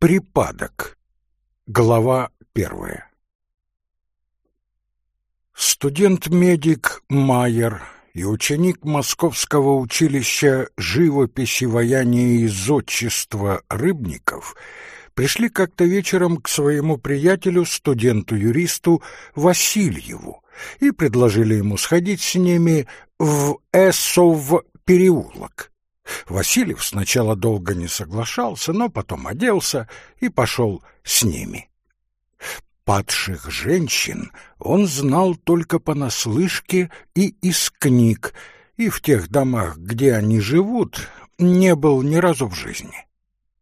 Припадок. Глава первая. Студент-медик Майер и ученик Московского училища живописи, ваяния и зодчества Рыбников пришли как-то вечером к своему приятелю, студенту-юристу Васильеву, и предложили ему сходить с ними в Эссов переулок. Васильев сначала долго не соглашался, но потом оделся и пошел с ними. Падших женщин он знал только понаслышке и из книг, и в тех домах, где они живут, не был ни разу в жизни.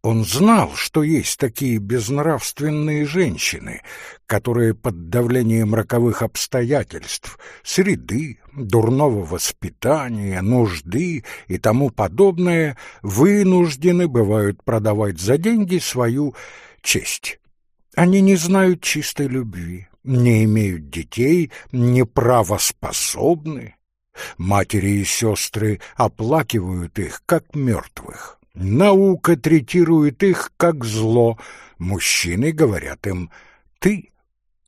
Он знал, что есть такие безнравственные женщины, которые под давлением роковых обстоятельств, среды, дурного воспитания, нужды и тому подобное вынуждены бывают продавать за деньги свою честь. Они не знают чистой любви, не имеют детей, не правоспособны. Матери и сестры оплакивают их, как мертвых. Наука третирует их как зло, мужчины говорят им «ты».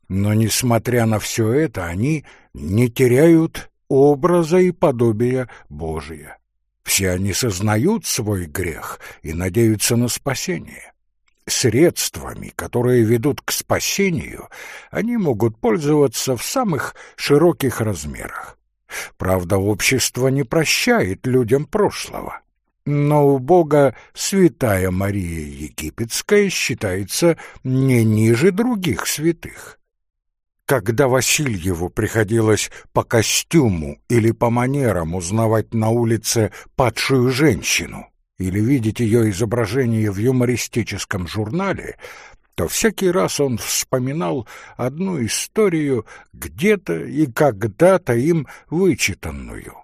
Но, несмотря на все это, они не теряют образа и подобия Божия. Все они сознают свой грех и надеются на спасение. Средствами, которые ведут к спасению, они могут пользоваться в самых широких размерах. Правда, общество не прощает людям прошлого. Но у Бога святая Мария Египетская считается не ниже других святых. Когда Васильеву приходилось по костюму или по манерам узнавать на улице падшую женщину или видеть ее изображение в юмористическом журнале, то всякий раз он вспоминал одну историю где-то и когда-то им вычитанную.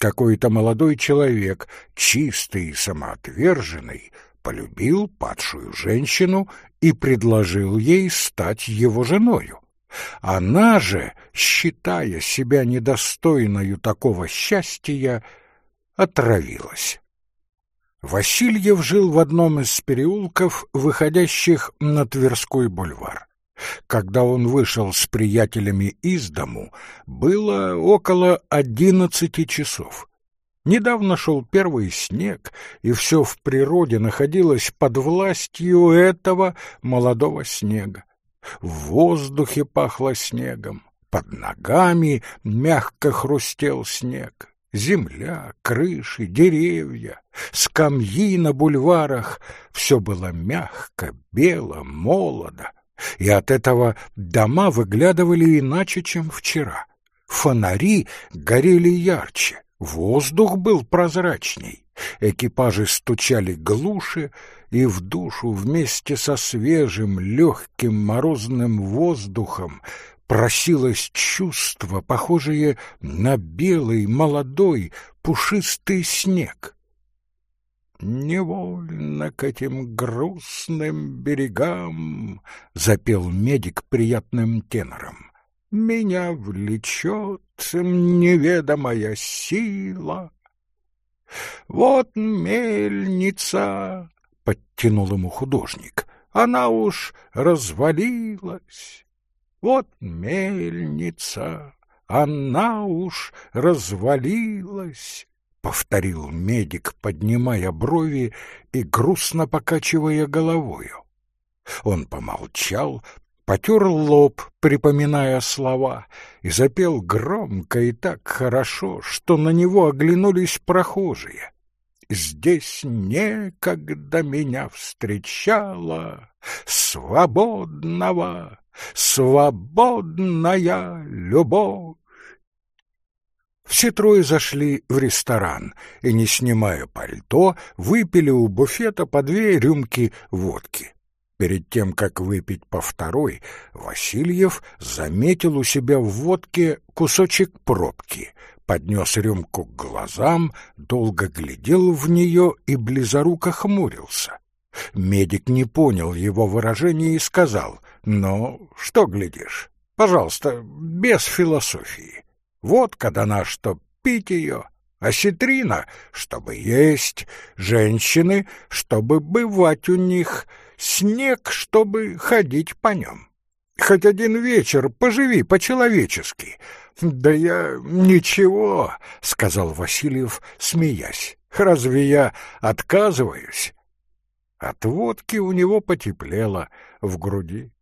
Какой-то молодой человек, чистый и самоотверженный, полюбил падшую женщину и предложил ей стать его женою. Она же, считая себя недостойною такого счастья, отравилась. Васильев жил в одном из переулков, выходящих на Тверской бульвар. Когда он вышел с приятелями из дому, было около одиннадцати часов. Недавно шел первый снег, и все в природе находилось под властью этого молодого снега. В воздухе пахло снегом, под ногами мягко хрустел снег. Земля, крыши, деревья, скамьи на бульварах — все было мягко, бело, молодо и от этого дома выглядывали иначе, чем вчера. Фонари горели ярче, воздух был прозрачней, экипажи стучали глуше, и в душу вместе со свежим, легким морозным воздухом просилось чувство, похожее на белый, молодой, пушистый снег. «Невольно к этим грустным берегам», — запел медик приятным тенором, — «меня влечет неведомая сила». «Вот мельница», — подтянул ему художник, — «она уж развалилась». «Вот мельница, она уж развалилась». — повторил медик, поднимая брови и грустно покачивая головою. Он помолчал, потер лоб, припоминая слова, и запел громко и так хорошо, что на него оглянулись прохожие. Здесь некогда меня встречала свободного, свободная любовь. Все трое зашли в ресторан и, не снимая пальто, выпили у буфета по две рюмки водки. Перед тем, как выпить по второй, Васильев заметил у себя в водке кусочек пробки, поднес рюмку к глазам, долго глядел в нее и близоруко хмурился. Медик не понял его выражения и сказал, «Ну, что глядишь? Пожалуйста, без философии». Водка дана, чтоб пить ее, осетрина, чтобы есть, женщины, чтобы бывать у них, снег, чтобы ходить по нем. Хоть один вечер поживи по-человечески. Да я ничего, сказал Васильев, смеясь. Разве я отказываюсь? От водки у него потеплело в груди.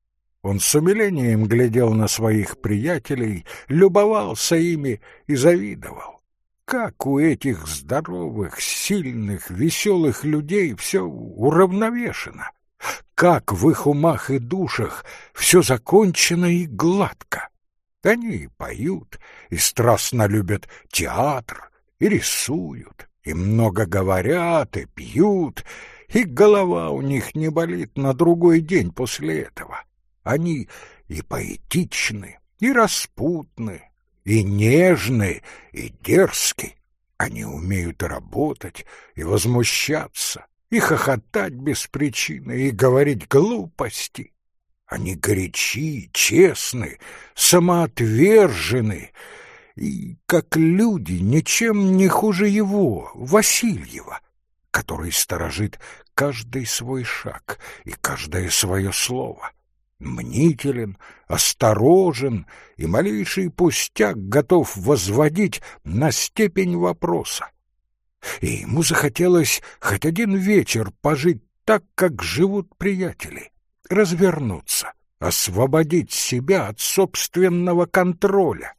Он с умилением глядел на своих приятелей, любовался ими и завидовал. Как у этих здоровых, сильных, веселых людей все уравновешено! Как в их умах и душах все закончено и гладко! Они и поют, и страстно любят театр, и рисуют, и много говорят, и пьют, и голова у них не болит на другой день после этого. Они и поэтичны, и распутны, и нежны, и дерзки. Они умеют работать, и возмущаться, и хохотать без причины, и говорить глупости. Они горячи, честны, самоотвержены, и, как люди, ничем не хуже его, Васильева, который сторожит каждый свой шаг и каждое свое слово мнителен, осторожен и малейший пустяк готов возводить на степень вопроса. И ему захотелось хоть один вечер пожить так, как живут приятели, развернуться, освободить себя от собственного контроля.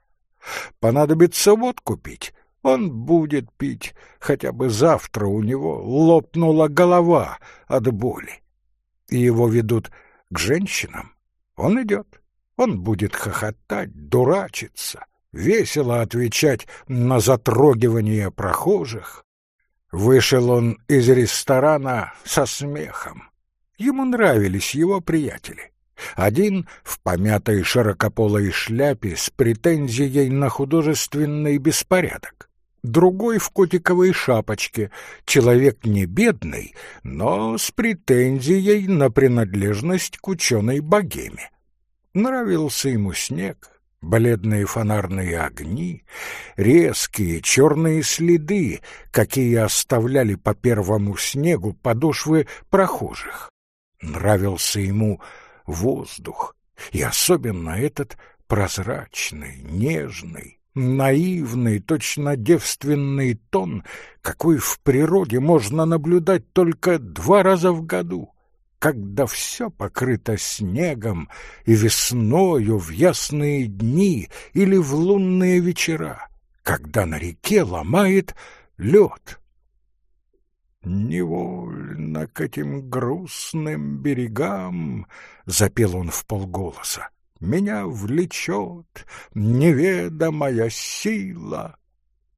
Понадобится водку пить, он будет пить, хотя бы завтра у него лопнула голова от боли. И его ведут к женщинам. Он идет, он будет хохотать, дурачиться, весело отвечать на затрогивание прохожих. Вышел он из ресторана со смехом. Ему нравились его приятели. Один в помятой широкополой шляпе с претензией на художественный беспорядок другой в котиковой шапочке, человек не бедный, но с претензией на принадлежность к ученой богеме. Нравился ему снег, бледные фонарные огни, резкие черные следы, какие оставляли по первому снегу подошвы прохожих. Нравился ему воздух, и особенно этот прозрачный, нежный, наивный, точно девственный тон, какой в природе можно наблюдать только два раза в году, когда все покрыто снегом и весною в ясные дни или в лунные вечера, когда на реке ломает лед. «Невольно к этим грустным берегам», — запел он в полголоса, меня влечет неведомая сила.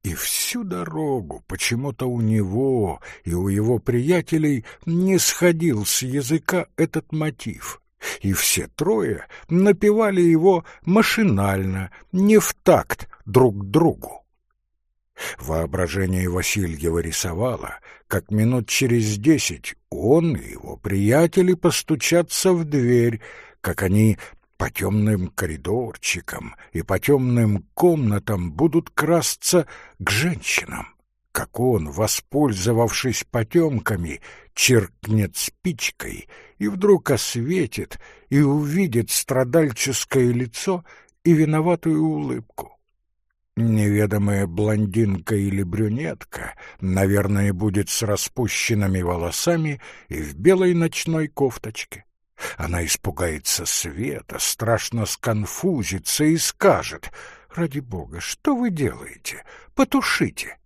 И всю дорогу почему-то у него и у его приятелей не сходил с языка этот мотив, и все трое напевали его машинально, не в такт друг другу. Воображение Васильева рисовало, как минут через десять он и его приятели постучатся в дверь, как они по темным коридорчикам и по темным комнатам будут красться к женщинам, как он, воспользовавшись потемками, черкнет спичкой и вдруг осветит и увидит страдальческое лицо и виноватую улыбку. Неведомая блондинка или брюнетка, наверное, будет с распущенными волосами и в белой ночной кофточке. Она испугается света, страшно сконфузится и скажет, «Ради бога, что вы делаете? Потушите!»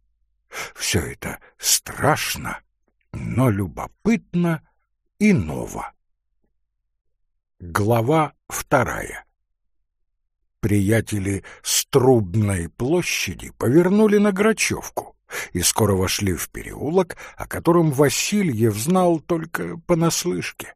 Все это страшно, но любопытно и ново. Глава вторая Приятели с Трубной площади повернули на Грачевку и скоро вошли в переулок, о котором Васильев знал только понаслышке.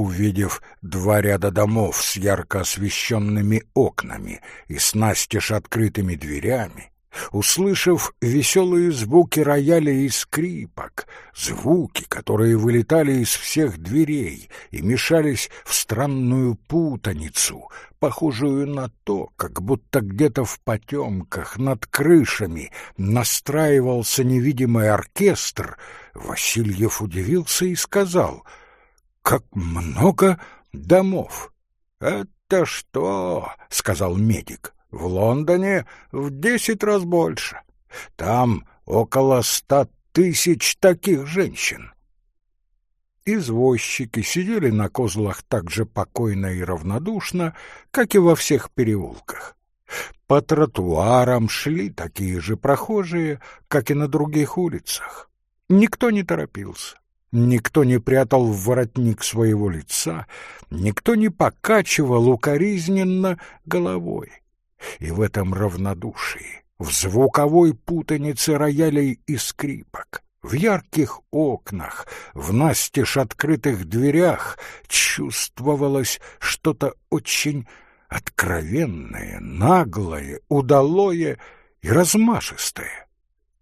Увидев два ряда домов с ярко освещенными окнами и с настежь открытыми дверями, услышав веселые звуки рояля и скрипок, звуки, которые вылетали из всех дверей и мешались в странную путаницу, похожую на то, как будто где-то в потемках над крышами настраивался невидимый оркестр, Васильев удивился и сказал — как много домов!» «Это что?» — сказал медик. «В Лондоне в десять раз больше. Там около ста тысяч таких женщин». Извозчики сидели на козлах так же покойно и равнодушно, как и во всех переулках. По тротуарам шли такие же прохожие, как и на других улицах. Никто не торопился, никто не прятал в воротник своего лица, никто не покачивал укоризненно головой. И в этом равнодушии, в звуковой путанице роялей и скрипок, в ярких окнах, в настежь открытых дверях чувствовалось что-то очень откровенное, наглое, удалое и размашистое.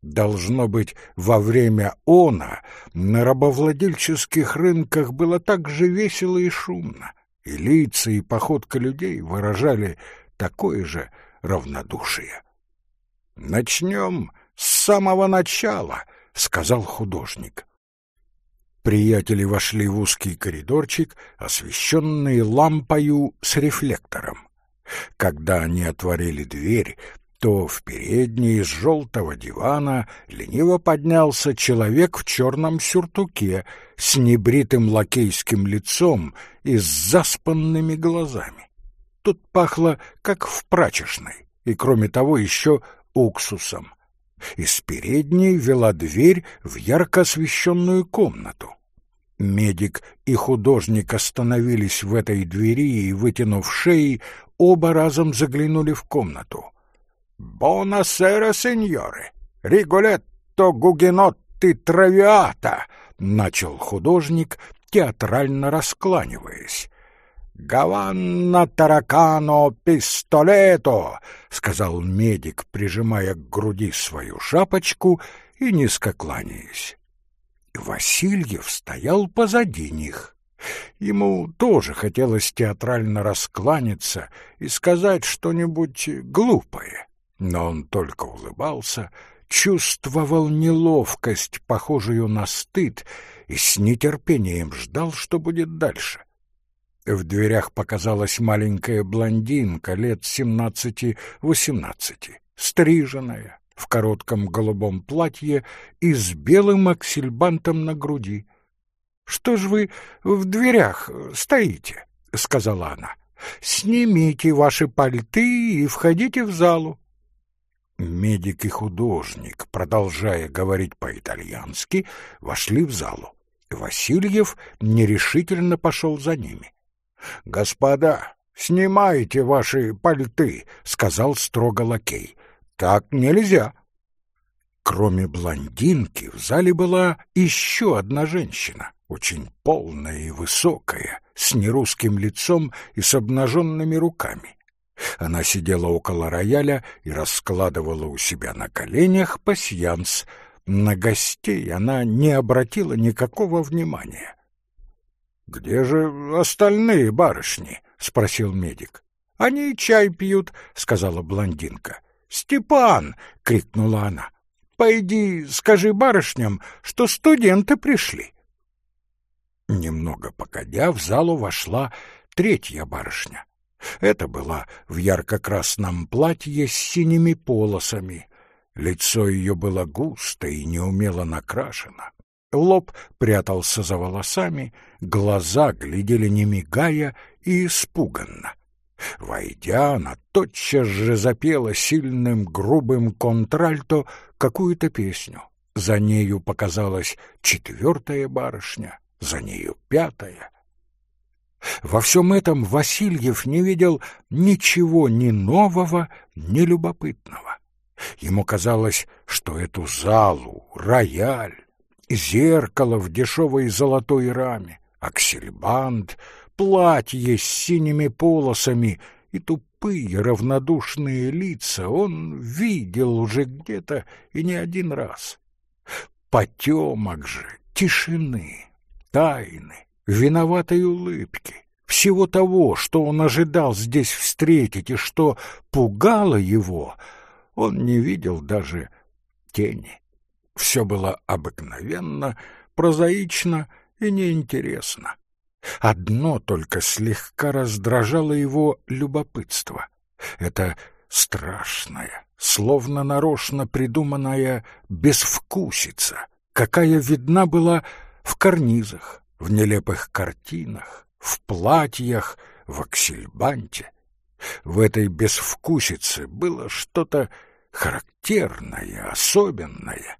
Должно быть, во время она на рабовладельческих рынках было так же весело и шумно, и лица и походка людей выражали такое же равнодушие. «Начнем с самого начала», — сказал художник. Приятели вошли в узкий коридорчик, освещенный лампою с рефлектором. Когда они отворили дверь, то в передней из желтого дивана лениво поднялся человек в черном сюртуке с небритым лакейским лицом и с заспанными глазами. Тут пахло, как в прачечной, и, кроме того, еще уксусом. Из передней вела дверь в ярко освещенную комнату. Медик и художник остановились в этой двери и, вытянув шеи, оба разом заглянули в комнату. «Бонасера, сеньоры! Риголетто гугенотти травиата!» — начал художник, театрально раскланиваясь. «Гаванна таракано пистолето!» — сказал медик, прижимая к груди свою шапочку и низко кланяясь. Васильев стоял позади них. Ему тоже хотелось театрально раскланяться и сказать что-нибудь глупое, но он только улыбался, чувствовал неловкость, похожую на стыд, и с нетерпением ждал, что будет дальше. В дверях показалась маленькая блондинка лет семнадцати-восемнадцати, стриженная, в коротком голубом платье и с белым аксельбантом на груди. — Что ж вы в дверях стоите? — сказала она. — Снимите ваши пальты и входите в залу. Медик и художник, продолжая говорить по-итальянски, вошли в залу. Васильев нерешительно пошел за ними. — Господа, снимайте ваши пальты, — сказал строго лакей. Так нельзя. Кроме блондинки в зале была еще одна женщина, очень полная и высокая, с нерусским лицом и с обнаженными руками. Она сидела около рояля и раскладывала у себя на коленях пасьянс. На гостей она не обратила никакого внимания. «Где же остальные барышни?» — спросил медик. «Они чай пьют», — сказала блондинка. «Степан!» — крикнула она. «Пойди, скажи барышням, что студенты пришли». Немного погодя, в залу вошла третья барышня. Это была в ярко-красном платье с синими полосами. Лицо ее было густо и неумело накрашено. Лоб прятался за волосами, глаза глядели не мигая и испуганно. Войдя, она тотчас же запела сильным грубым контральто какую-то песню. За нею показалась четвертая барышня, за нею пятая. Во всем этом Васильев не видел ничего ни нового, ни любопытного. Ему казалось, что эту залу, рояль, зеркало в дешевой золотой раме, аксельбант — платье с синими полосами и тупые равнодушные лица он видел уже где-то и не один раз. Потемок же, тишины, тайны, виноватой улыбки, всего того, что он ожидал здесь встретить и что пугало его, он не видел даже тени. Все было обыкновенно, прозаично и неинтересно. Одно только слегка раздражало его любопытство. Это страшная, словно нарочно придуманная безвкусица, какая видна была в карнизах, в нелепых картинах, в платьях, в аксельбанте. В этой безвкусице было что-то характерное, особенное.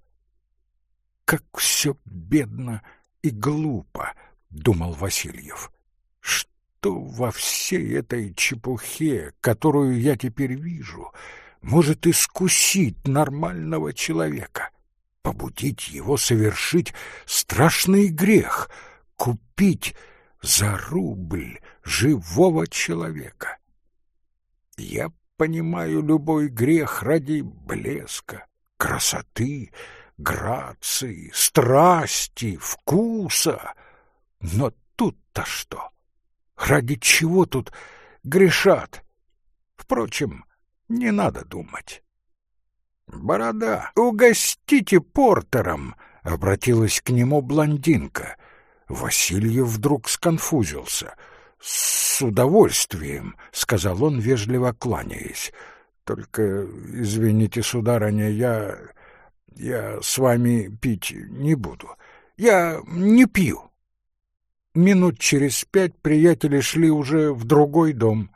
Как все бедно и глупо, думал Васильев. Что во всей этой чепухе, которую я теперь вижу, может искусить нормального человека, побудить его совершить страшный грех, купить за рубль живого человека? Я понимаю любой грех ради блеска, красоты, грации, страсти, вкуса. Но тут-то что? Ради чего тут грешат? Впрочем, не надо думать. «Борода, угостите портером!» — обратилась к нему блондинка. Васильев вдруг сконфузился — «С удовольствием», — сказал он, вежливо кланяясь. «Только, извините, сударыня, я... я с вами пить не буду. Я не пью». Минут через пять приятели шли уже в другой дом.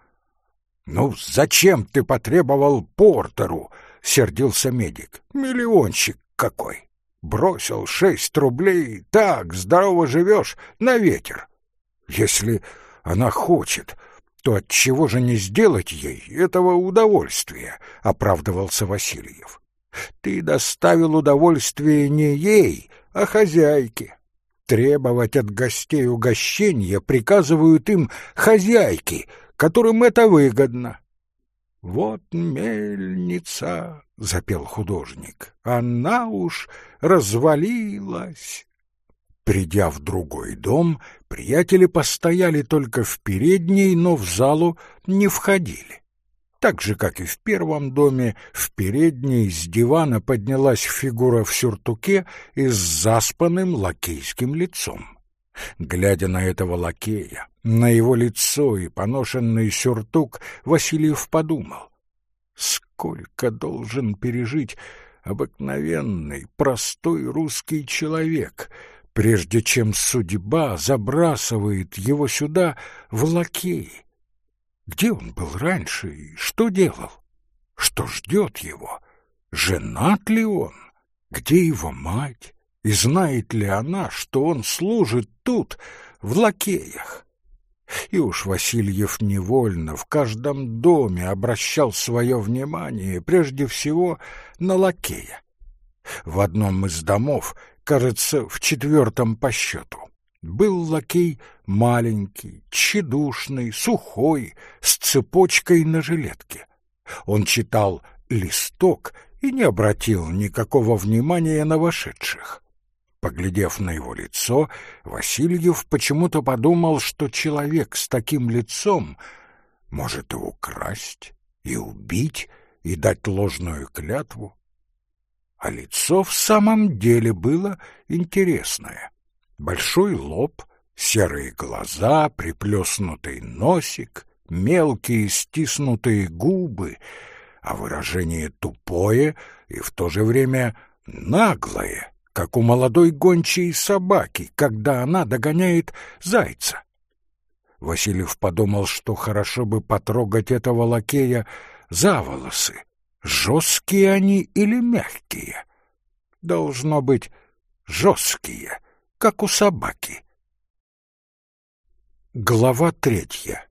«Ну, зачем ты потребовал портеру?» — сердился медик. «Миллионщик какой! Бросил шесть рублей, так, здорово живешь, на ветер. Если она хочет, то от чего же не сделать ей этого удовольствия, оправдывался Васильев. Ты доставил удовольствие не ей, а хозяйке. Требовать от гостей угощения приказывают им хозяйки, которым это выгодно. Вот мельница, запел художник. Она уж развалилась. Придя в другой дом, приятели постояли только в передней, но в залу не входили. Так же, как и в первом доме, в передней с дивана поднялась фигура в сюртуке и с заспанным лакейским лицом. Глядя на этого лакея, на его лицо и поношенный сюртук, Васильев подумал, сколько должен пережить обыкновенный, простой русский человек — прежде чем судьба забрасывает его сюда в лакеи. Где он был раньше и что делал? Что ждет его? Женат ли он? Где его мать? И знает ли она, что он служит тут, в лакеях? И уж Васильев невольно в каждом доме обращал свое внимание прежде всего на лакея. В одном из домов кажется, в четвертом по счету. Был лакей маленький, тщедушный, сухой, с цепочкой на жилетке. Он читал листок и не обратил никакого внимания на вошедших. Поглядев на его лицо, Васильев почему-то подумал, что человек с таким лицом может и украсть, и убить, и дать ложную клятву а лицо в самом деле было интересное. Большой лоб, серые глаза, приплюснутый носик, мелкие стиснутые губы, а выражение тупое и в то же время наглое, как у молодой гончей собаки, когда она догоняет зайца. Васильев подумал, что хорошо бы потрогать этого лакея за волосы, Жесткие они или мягкие? Должно быть, жесткие, как у собаки. Глава третья.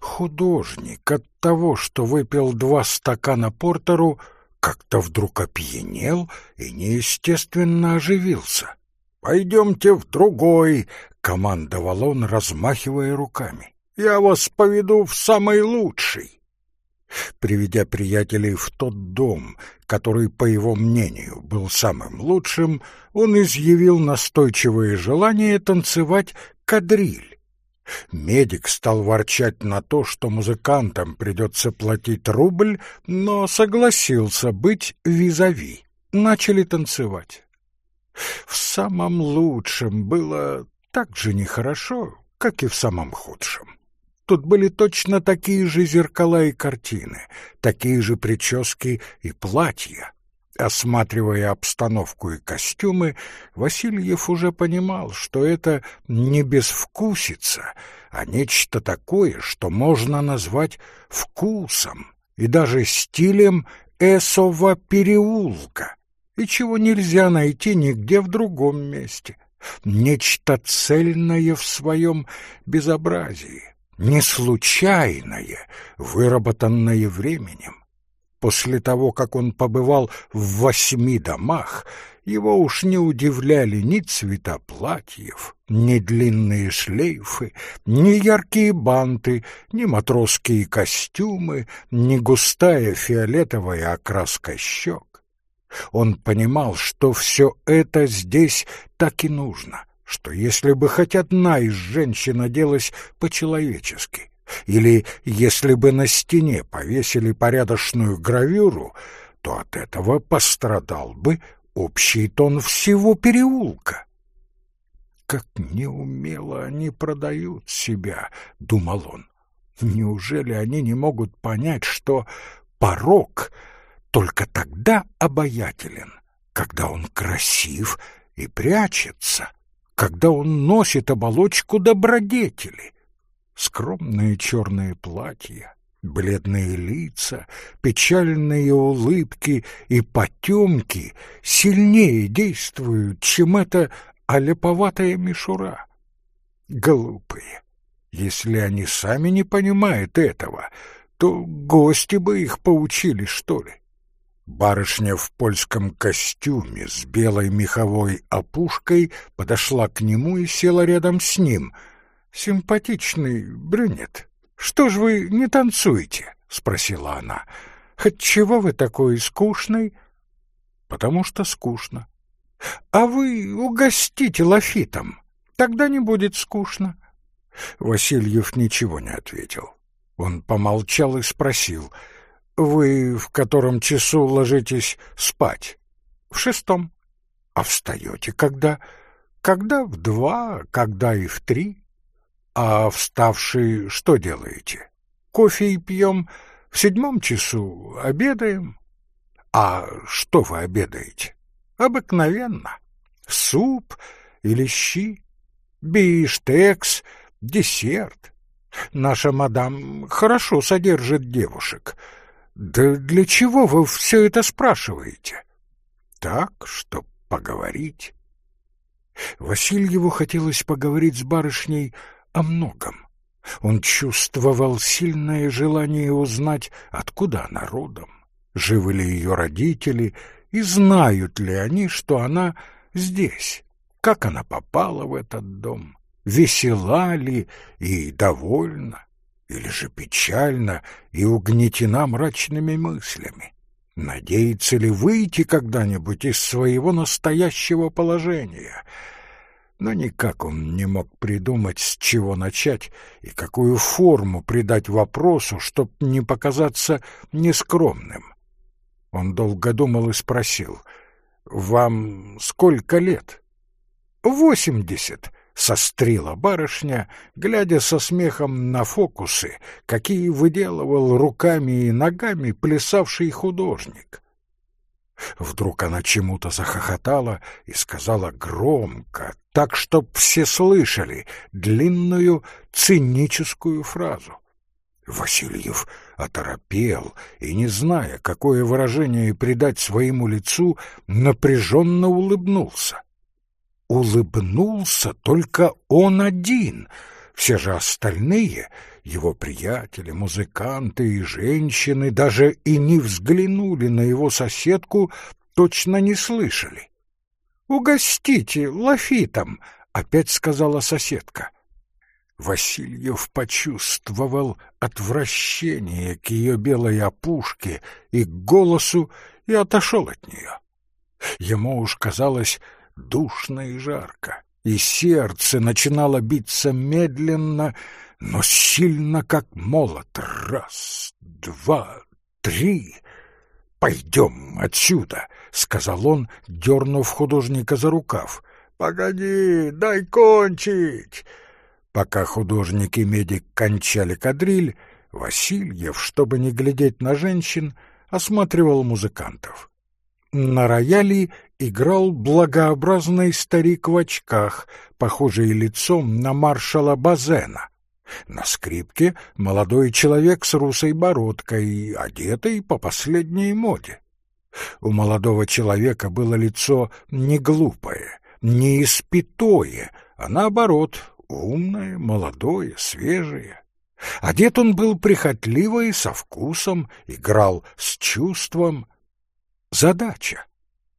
Художник от того, что выпил два стакана портеру, как-то вдруг опьянел и неестественно оживился. «Пойдемте в другой», — командовал он, размахивая руками. «Я вас поведу в самый лучший». Приведя приятелей в тот дом, который, по его мнению, был самым лучшим, он изъявил настойчивое желание танцевать кадриль. Медик стал ворчать на то, что музыкантам придется платить рубль, но согласился быть визави. Начали танцевать. В самом лучшем было так же нехорошо, как и в самом худшем. Тут были точно такие же зеркала и картины, такие же прически и платья. Осматривая обстановку и костюмы, Васильев уже понимал, что это не безвкусица, а нечто такое, что можно назвать вкусом и даже стилем Эсова переулка, и чего нельзя найти нигде в другом месте. Нечто цельное в своем безобразии, не случайное, выработанное временем. После того, как он побывал в восьми домах, его уж не удивляли ни цвета платьев, ни длинные шлейфы, ни яркие банты, ни матросские костюмы, ни густая фиолетовая окраска щек. Он понимал, что все это здесь так и нужно, что если бы хоть одна из женщин оделась по-человечески, или если бы на стене повесили порядочную гравюру, то от этого пострадал бы общий тон всего переулка. «Как неумело они продают себя», — думал он. «Неужели они не могут понять, что порог только тогда обаятелен, когда он красив и прячется, когда он носит оболочку добродетели?» Скромные черные платья, бледные лица, печальные улыбки и потемки сильнее действуют, чем эта оляповатая мишура. Глупые. Если они сами не понимают этого, то гости бы их поучили, что ли. Барышня в польском костюме с белой меховой опушкой подошла к нему и села рядом с ним — симпатичный брюнет. Что ж вы не танцуете? спросила она. Отчего вы такой скучный? Потому что скучно. А вы угостите лафитом, тогда не будет скучно. Васильев ничего не ответил. Он помолчал и спросил: "Вы в котором часу ложитесь спать?" "В шестом". "А встаете когда?" "Когда в два, когда и в три". А вставший что делаете? Кофе и пьем, в седьмом часу обедаем. А что вы обедаете? Обыкновенно. Суп или щи, биштекс, десерт. Наша мадам хорошо содержит девушек. Да для чего вы все это спрашиваете? Так, чтоб поговорить. Васильеву хотелось поговорить с барышней о многом. Он чувствовал сильное желание узнать, откуда она родом, живы ли ее родители и знают ли они, что она здесь, как она попала в этот дом, весела ли и довольна, или же печальна и угнетена мрачными мыслями. Надеется ли выйти когда-нибудь из своего настоящего положения — но никак он не мог придумать, с чего начать и какую форму придать вопросу, чтоб не показаться нескромным. Он долго думал и спросил, «Вам сколько лет?» «Восемьдесят», — сострила барышня, глядя со смехом на фокусы, какие выделывал руками и ногами плясавший художник. Вдруг она чему-то захохотала и сказала громко, так, чтоб все слышали, длинную циническую фразу. Васильев оторопел и, не зная, какое выражение придать своему лицу, напряженно улыбнулся. Улыбнулся только он один, все же остальные — его приятели, музыканты и женщины даже и не взглянули на его соседку, точно не слышали. «Угостите лафитом», — опять сказала соседка. Васильев почувствовал отвращение к ее белой опушке и к голосу и отошел от нее. Ему уж казалось душно и жарко, и сердце начинало биться медленно, но сильно как молот. Раз, два, три. «Пойдем отсюда», — сказал он, дернув художника за рукав. «Погоди, дай кончить». Пока художник и медик кончали кадриль, Васильев, чтобы не глядеть на женщин, осматривал музыкантов. На рояле играл благообразный старик в очках, похожий лицом на маршала Базена. На скрипке молодой человек с русой бородкой, одетый по последней моде. У молодого человека было лицо не глупое, не испитое, а наоборот, умное, молодое, свежее. Одет он был прихотливо и со вкусом, играл с чувством. Задача.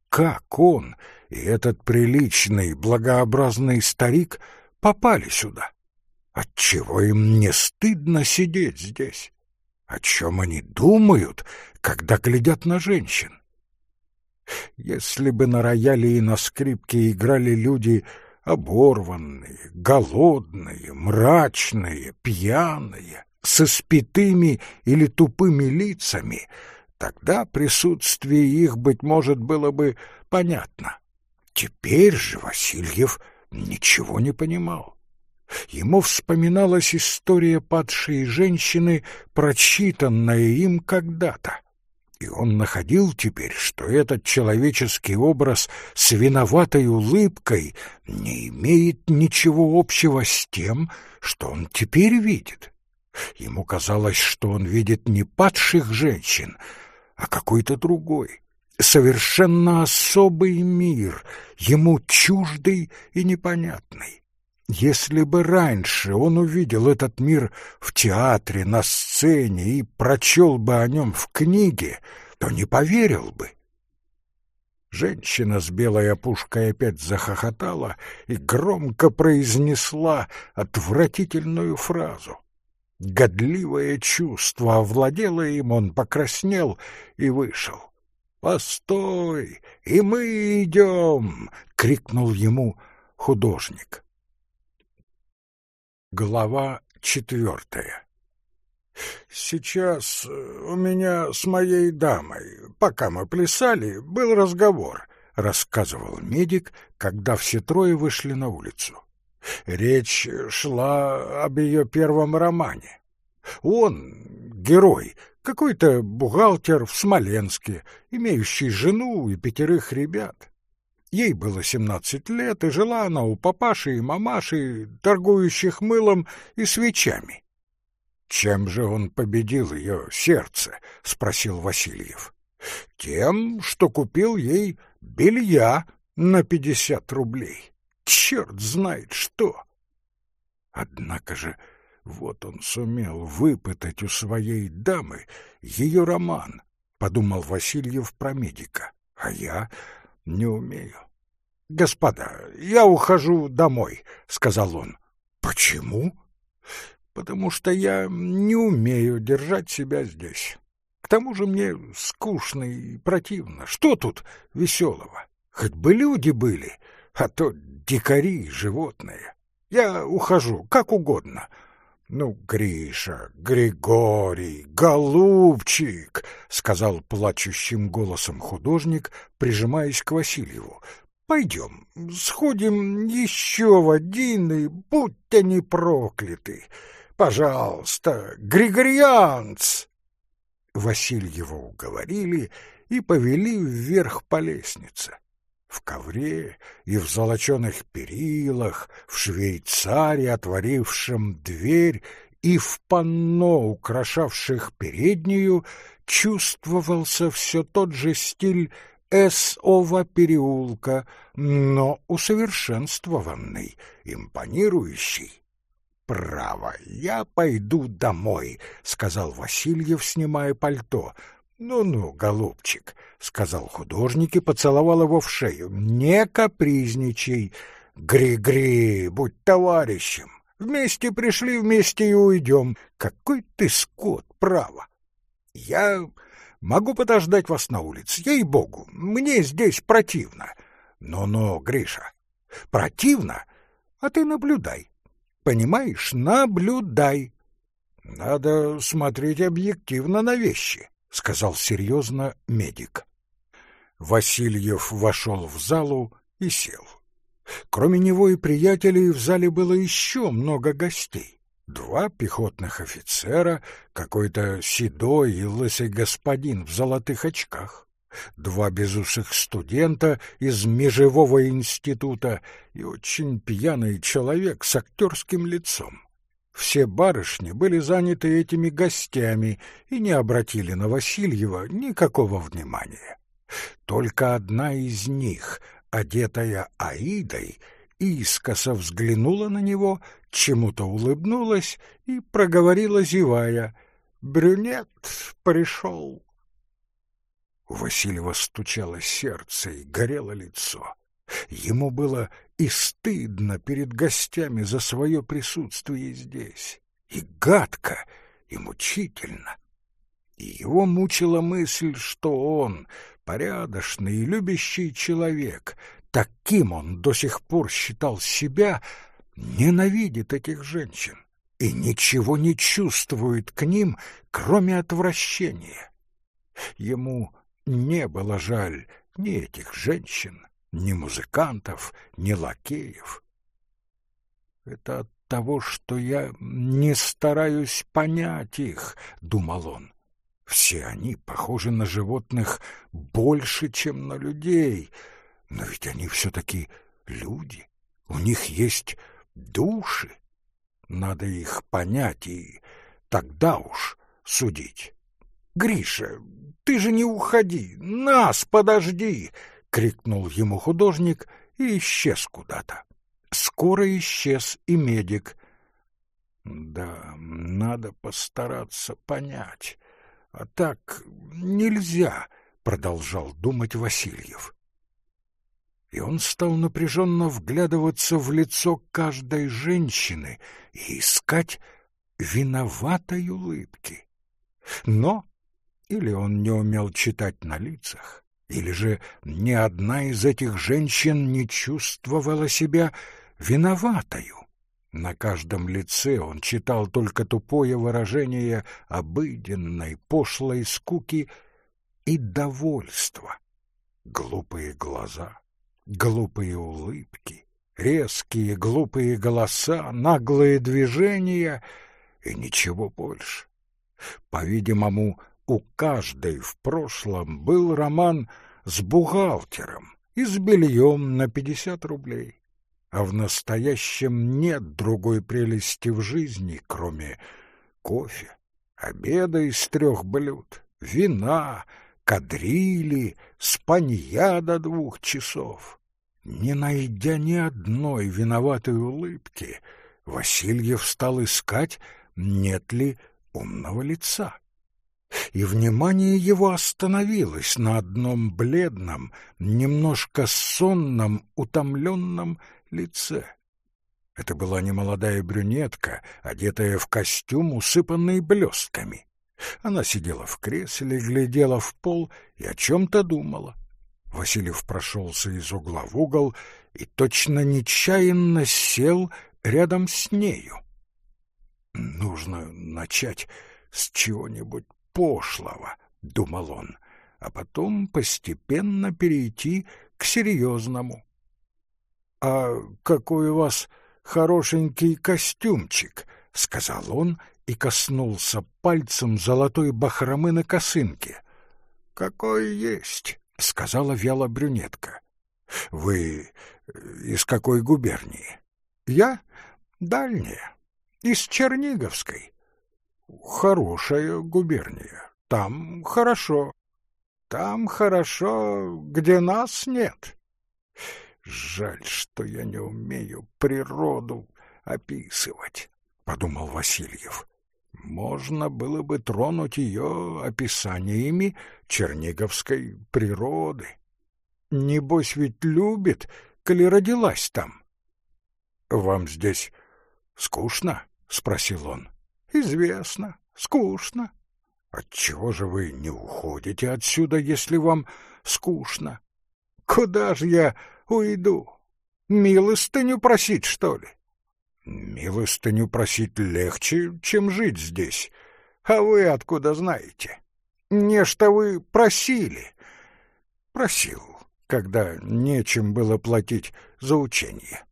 Как он и этот приличный, благообразный старик попали сюда? Отчего им не стыдно сидеть здесь? О чем они думают, когда глядят на женщин? Если бы на рояле и на скрипке играли люди оборванные, голодные, мрачные, пьяные, со спитыми или тупыми лицами, тогда присутствие их, быть может, было бы понятно. Теперь же Васильев ничего не понимал. Ему вспоминалась история падшей женщины, прочитанная им когда-то. И он находил теперь, что этот человеческий образ с виноватой улыбкой не имеет ничего общего с тем, что он теперь видит. Ему казалось, что он видит не падших женщин, а какой-то другой, совершенно особый мир, ему чуждый и непонятный. Если бы раньше он увидел этот мир в театре, на сцене и прочел бы о нем в книге, то не поверил бы. Женщина с белой опушкой опять захохотала и громко произнесла отвратительную фразу. Годливое чувство овладело им, он покраснел и вышел. «Постой, и мы идем!» — крикнул ему художник. Глава четвертая «Сейчас э, у меня с моей дамой, пока мы плясали, был разговор», — рассказывал медик, когда все трое вышли на улицу. Речь шла об ее первом романе. Он, герой, какой-то бухгалтер в Смоленске, имеющий жену и пятерых ребят. Ей было семнадцать лет, и жила она у папаши и мамаши, торгующих мылом и свечами. «Чем же он победил ее сердце?» — спросил Васильев. «Тем, что купил ей белья на пятьдесят рублей. Черт знает что!» Однако же вот он сумел выпытать у своей дамы ее роман, — подумал Васильев про медика, — а я не умею. — Господа, я ухожу домой, — сказал он. — Почему? — Потому что я не умею держать себя здесь. К тому же мне скучно и противно. Что тут веселого? Хоть бы люди были, а то дикари животные. Я ухожу, как угодно. — «Ну, Гриша, Григорий, голубчик!» — сказал плачущим голосом художник, прижимаясь к Васильеву. «Пойдем, сходим еще в один, и будь они прокляты! Пожалуйста, Григорианц!» Васильева уговорили и повели вверх по лестнице в ковре и в золоченых перилах, в швейцаре, отворившем дверь, и в панно, украшавших переднюю, чувствовался все тот же стиль Эсова переулка, но усовершенствованный, импонирующий. «Право, я пойду домой», — сказал Васильев, снимая пальто. «Ну-ну, голубчик», — сказал художник и поцеловал его в шею, — «не капризничай. Гри-гри, будь товарищем. Вместе пришли, вместе и уйдем. Какой ты скот, право. Я могу подождать вас на улице, ей-богу, мне здесь противно. Ну-ну, Гриша, противно, а ты наблюдай. Понимаешь, наблюдай. Надо смотреть объективно на вещи сказал серьезно медик. Васильев вошел в залу и сел. Кроме него и приятелей в зале было еще много гостей. Два пехотных офицера, какой-то седой и лысый господин в золотых очках, два безусых студента из Межевого института и очень пьяный человек с актерским лицом. Все барышни были заняты этими гостями и не обратили на Васильева никакого внимания. Только одна из них, одетая Аидой, искоса взглянула на него, чему-то улыбнулась и проговорила, зевая, «Брюнет пришел». У Васильева стучало сердце и горело лицо. Ему было и стыдно перед гостями за свое присутствие здесь, и гадко, и мучительно. И его мучила мысль, что он, порядочный и любящий человек, таким он до сих пор считал себя, ненавидит этих женщин и ничего не чувствует к ним, кроме отвращения. Ему не было жаль ни этих женщин, ни музыкантов, ни лакеев. Это от того, что я не стараюсь понять их, думал он. Все они похожи на животных больше, чем на людей, но ведь они все-таки люди. У них есть души. Надо их понять и тогда уж судить. Гриша, ты же не уходи, нас подожди, крикнул ему художник и исчез куда-то. Скоро исчез и медик. Да, надо постараться понять. А так нельзя, продолжал думать Васильев. И он стал напряженно вглядываться в лицо каждой женщины и искать виноватой улыбки. Но или он не умел читать на лицах, или же ни одна из этих женщин не чувствовала себя виноватою. На каждом лице он читал только тупое выражение обыденной, пошлой скуки и довольства. Глупые глаза, глупые улыбки, резкие глупые голоса, наглые движения и ничего больше. По-видимому, у каждой в прошлом был роман с бухгалтером и с бельем на пятьдесят рублей. А в настоящем нет другой прелести в жизни, кроме кофе, обеда из трех блюд, вина, кадрили, спанья до двух часов. Не найдя ни одной виноватой улыбки, Васильев стал искать, нет ли умного лица и внимание его остановилось на одном бледном, немножко сонном, утомленном лице. Это была немолодая брюнетка, одетая в костюм, усыпанный блестками. Она сидела в кресле, глядела в пол и о чем-то думала. Васильев прошелся из угла в угол и точно нечаянно сел рядом с нею. Нужно начать с чего-нибудь пошлого, — думал он, — а потом постепенно перейти к серьезному. — А какой у вас хорошенький костюмчик, — сказал он и коснулся пальцем золотой бахромы на косынке. — Какой есть, — сказала вяло брюнетка. — Вы из какой губернии? — Я? Дальняя. Из Черниговской. Хорошая губерния. Там хорошо. Там хорошо, где нас нет. Жаль, что я не умею природу описывать, — подумал Васильев. Можно было бы тронуть ее описаниями черниговской природы. Небось ведь любит, коли родилась там. — Вам здесь скучно? — спросил он. Известно, скучно. Отчего же вы не уходите отсюда, если вам скучно? Куда же я уйду? Милостыню просить, что ли? Милостыню просить легче, чем жить здесь. А вы откуда знаете? Не что вы просили. Просил, когда нечем было платить за учение.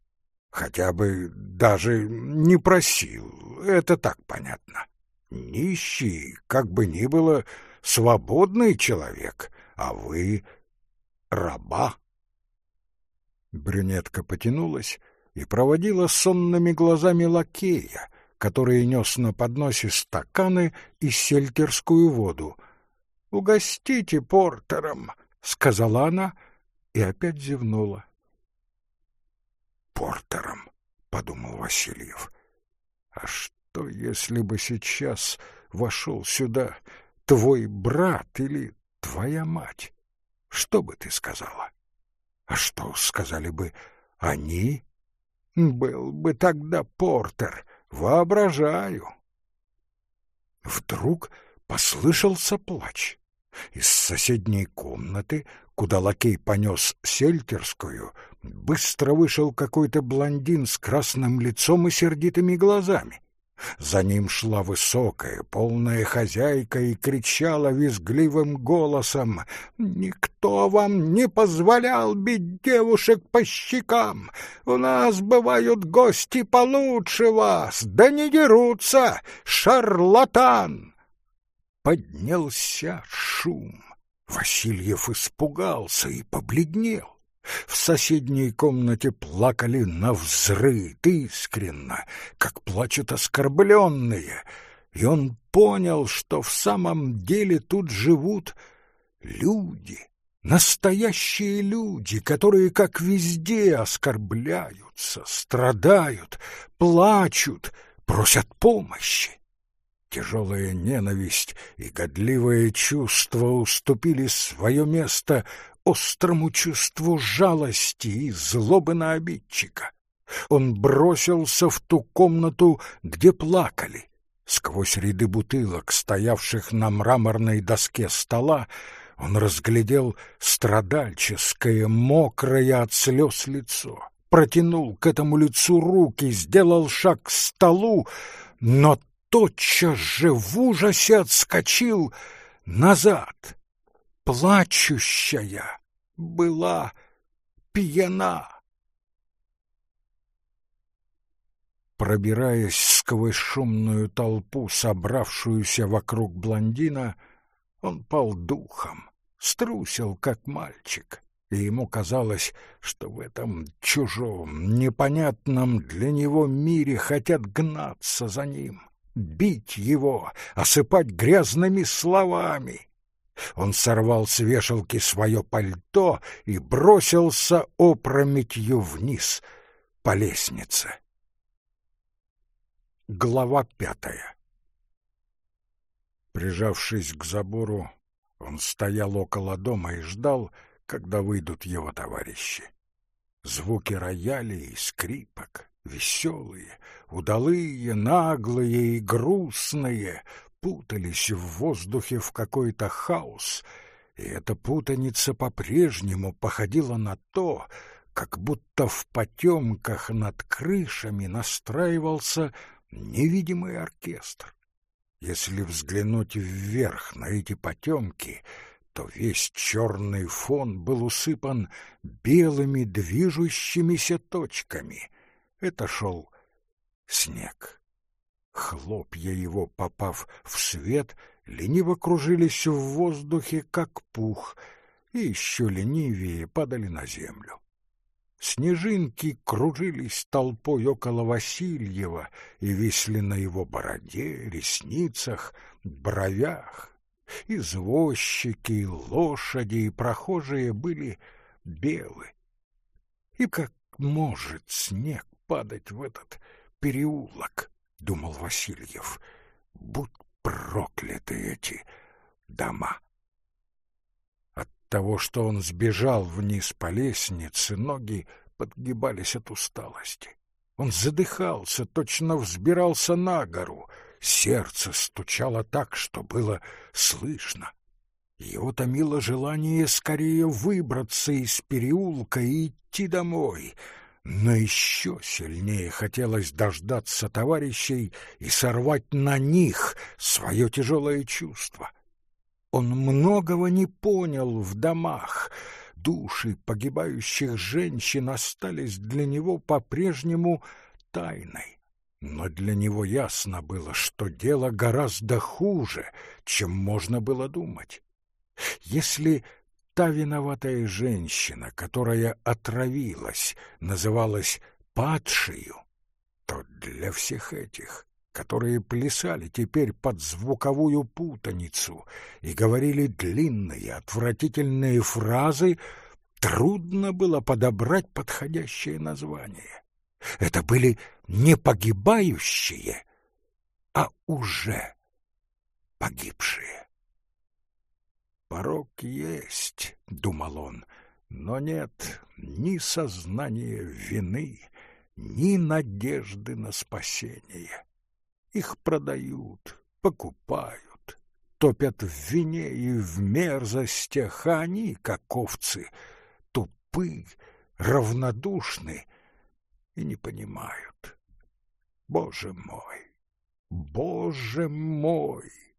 Хотя бы даже не просил, это так понятно. Нищий, как бы ни было, свободный человек, а вы — раба. Брюнетка потянулась и проводила сонными глазами лакея, который нес на подносе стаканы и сельтерскую воду. «Угостите портером», — сказала она и опять зевнула. «Портером», — подумал Васильев. «А что, если бы сейчас вошел сюда твой брат или твоя мать? Что бы ты сказала? А что сказали бы они? Был бы тогда Портер, воображаю». Вдруг послышался плач. Из соседней комнаты, куда лакей понес сельтерскую, быстро вышел какой-то блондин с красным лицом и сердитыми глазами. За ним шла высокая, полная хозяйка и кричала визгливым голосом «Никто вам не позволял бить девушек по щекам! У нас бывают гости получше вас, да не дерутся! Шарлатан!» Поднялся шум. Васильев испугался и побледнел. В соседней комнате плакали на взрыд искренно, как плачут оскорбленные, и он понял, что в самом деле тут живут люди, настоящие люди, которые, как везде, оскорбляются, страдают, плачут, просят помощи. Тяжелая ненависть и годливое чувство уступили свое место острому чувству жалости и злобы на обидчика. Он бросился в ту комнату, где плакали. Сквозь ряды бутылок, стоявших на мраморной доске стола, он разглядел страдальческое, мокрое от слез лицо. Протянул к этому лицу руки, сделал шаг к столу, но тотчас же в ужасе отскочил назад. Плачущая была пьяна. Пробираясь сквозь шумную толпу, собравшуюся вокруг блондина, он пал духом, струсил, как мальчик, и ему казалось, что в этом чужом, непонятном для него мире хотят гнаться за ним бить его, осыпать грязными словами. Он сорвал с вешалки свое пальто и бросился опрометью вниз по лестнице. Глава пятая Прижавшись к забору, он стоял около дома и ждал, когда выйдут его товарищи. Звуки роялей и скрипок, веселые, удалые, наглые и грустные, путались в воздухе в какой-то хаос, и эта путаница по-прежнему походила на то, как будто в потемках над крышами настраивался невидимый оркестр. Если взглянуть вверх на эти потемки, то весь черный фон был усыпан белыми движущимися точками. Это шел снег. Хлопья его, попав в свет, лениво кружились в воздухе, как пух, и еще ленивее падали на землю. Снежинки кружились толпой около Васильева и висли на его бороде, ресницах, бровях. Извозчики, лошади и прохожие были белы. И как может снег падать в этот переулок, — думал Васильев. Будь прокляты эти дома! От того, что он сбежал вниз по лестнице, ноги подгибались от усталости. Он задыхался, точно взбирался на гору. Сердце стучало так, что было слышно. Его томило желание скорее выбраться из переулка и идти домой — но еще сильнее хотелось дождаться товарищей и сорвать на них свое тяжелое чувство. Он многого не понял в домах, души погибающих женщин остались для него по-прежнему тайной. Но для него ясно было, что дело гораздо хуже, чем можно было думать. Если та виноватая женщина, которая отравилась, называлась падшею, то для всех этих, которые плясали теперь под звуковую путаницу и говорили длинные, отвратительные фразы, трудно было подобрать подходящее название. Это были не погибающие, а уже погибшие. «Порог есть», — думал он, — «но нет ни сознания вины, ни надежды на спасение. Их продают, покупают, топят в вине и в мерзостях, а они, как овцы, тупы, равнодушны и не понимают. Боже мой! Боже мой!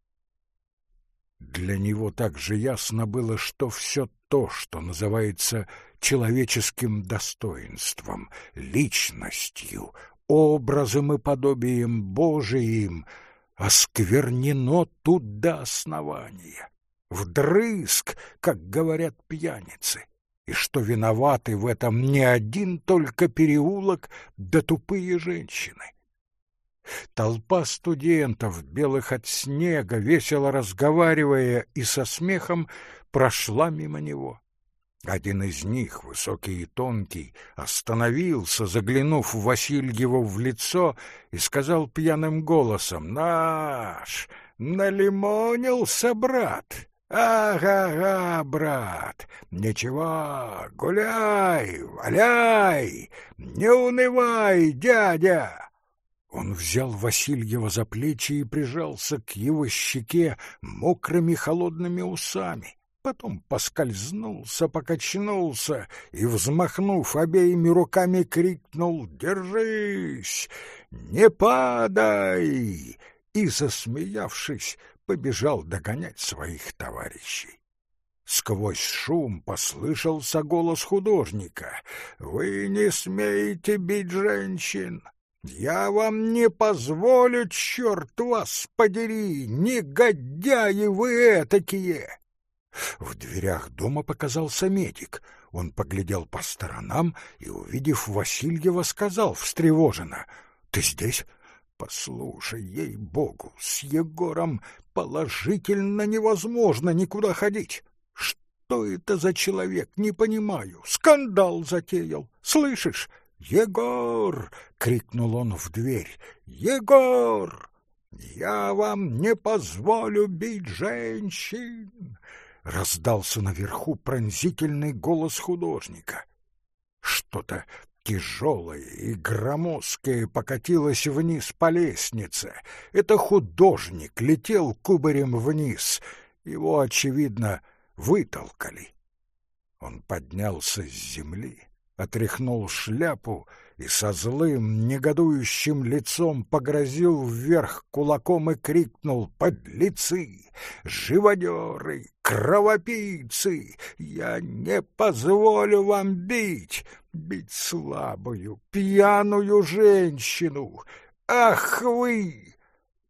Для него также ясно было, что все то, что называется человеческим достоинством, личностью, образом и подобием Божиим, осквернено тут до основания, вдрызг, как говорят пьяницы, и что виноваты в этом не один только переулок да тупые женщины. Толпа студентов, белых от снега, весело разговаривая и со смехом, прошла мимо него. Один из них, высокий и тонкий, остановился, заглянув Васильеву в лицо, и сказал пьяным голосом «Наш! Налимонился, брат!» «Ага-ага, брат, ничего, гуляй, валяй, не унывай, дядя!» Он взял Васильева за плечи и прижался к его щеке мокрыми холодными усами. Потом поскользнулся, покачнулся и, взмахнув обеими руками, крикнул «Держись! Не падай!» и, засмеявшись, побежал догонять своих товарищей. Сквозь шум послышался голос художника. «Вы не смеете бить женщин! Я вам не позволю, черт вас подери, негодяи вы этакие!» В дверях дома показался медик. Он поглядел по сторонам и, увидев Васильева, сказал встревоженно, «Ты здесь?» «Послушай, ей-богу, с Егором положительно невозможно никуда ходить. Что это за человек, не понимаю. Скандал затеял, слышишь? «Егор!» — крикнул он в дверь. «Егор! Я вам не позволю бить женщин!» Раздался наверху пронзительный голос художника. Что-то тяжелое и громоздкое покатилось вниз по лестнице. Это художник летел кубарем вниз. Его, очевидно, вытолкали. Он поднялся с земли отряхнул шляпу и со злым, негодующим лицом погрозил вверх кулаком и крикнул «Подлецы! Живодеры! Кровопийцы! Я не позволю вам бить! Бить слабую, пьяную женщину! Ах вы!»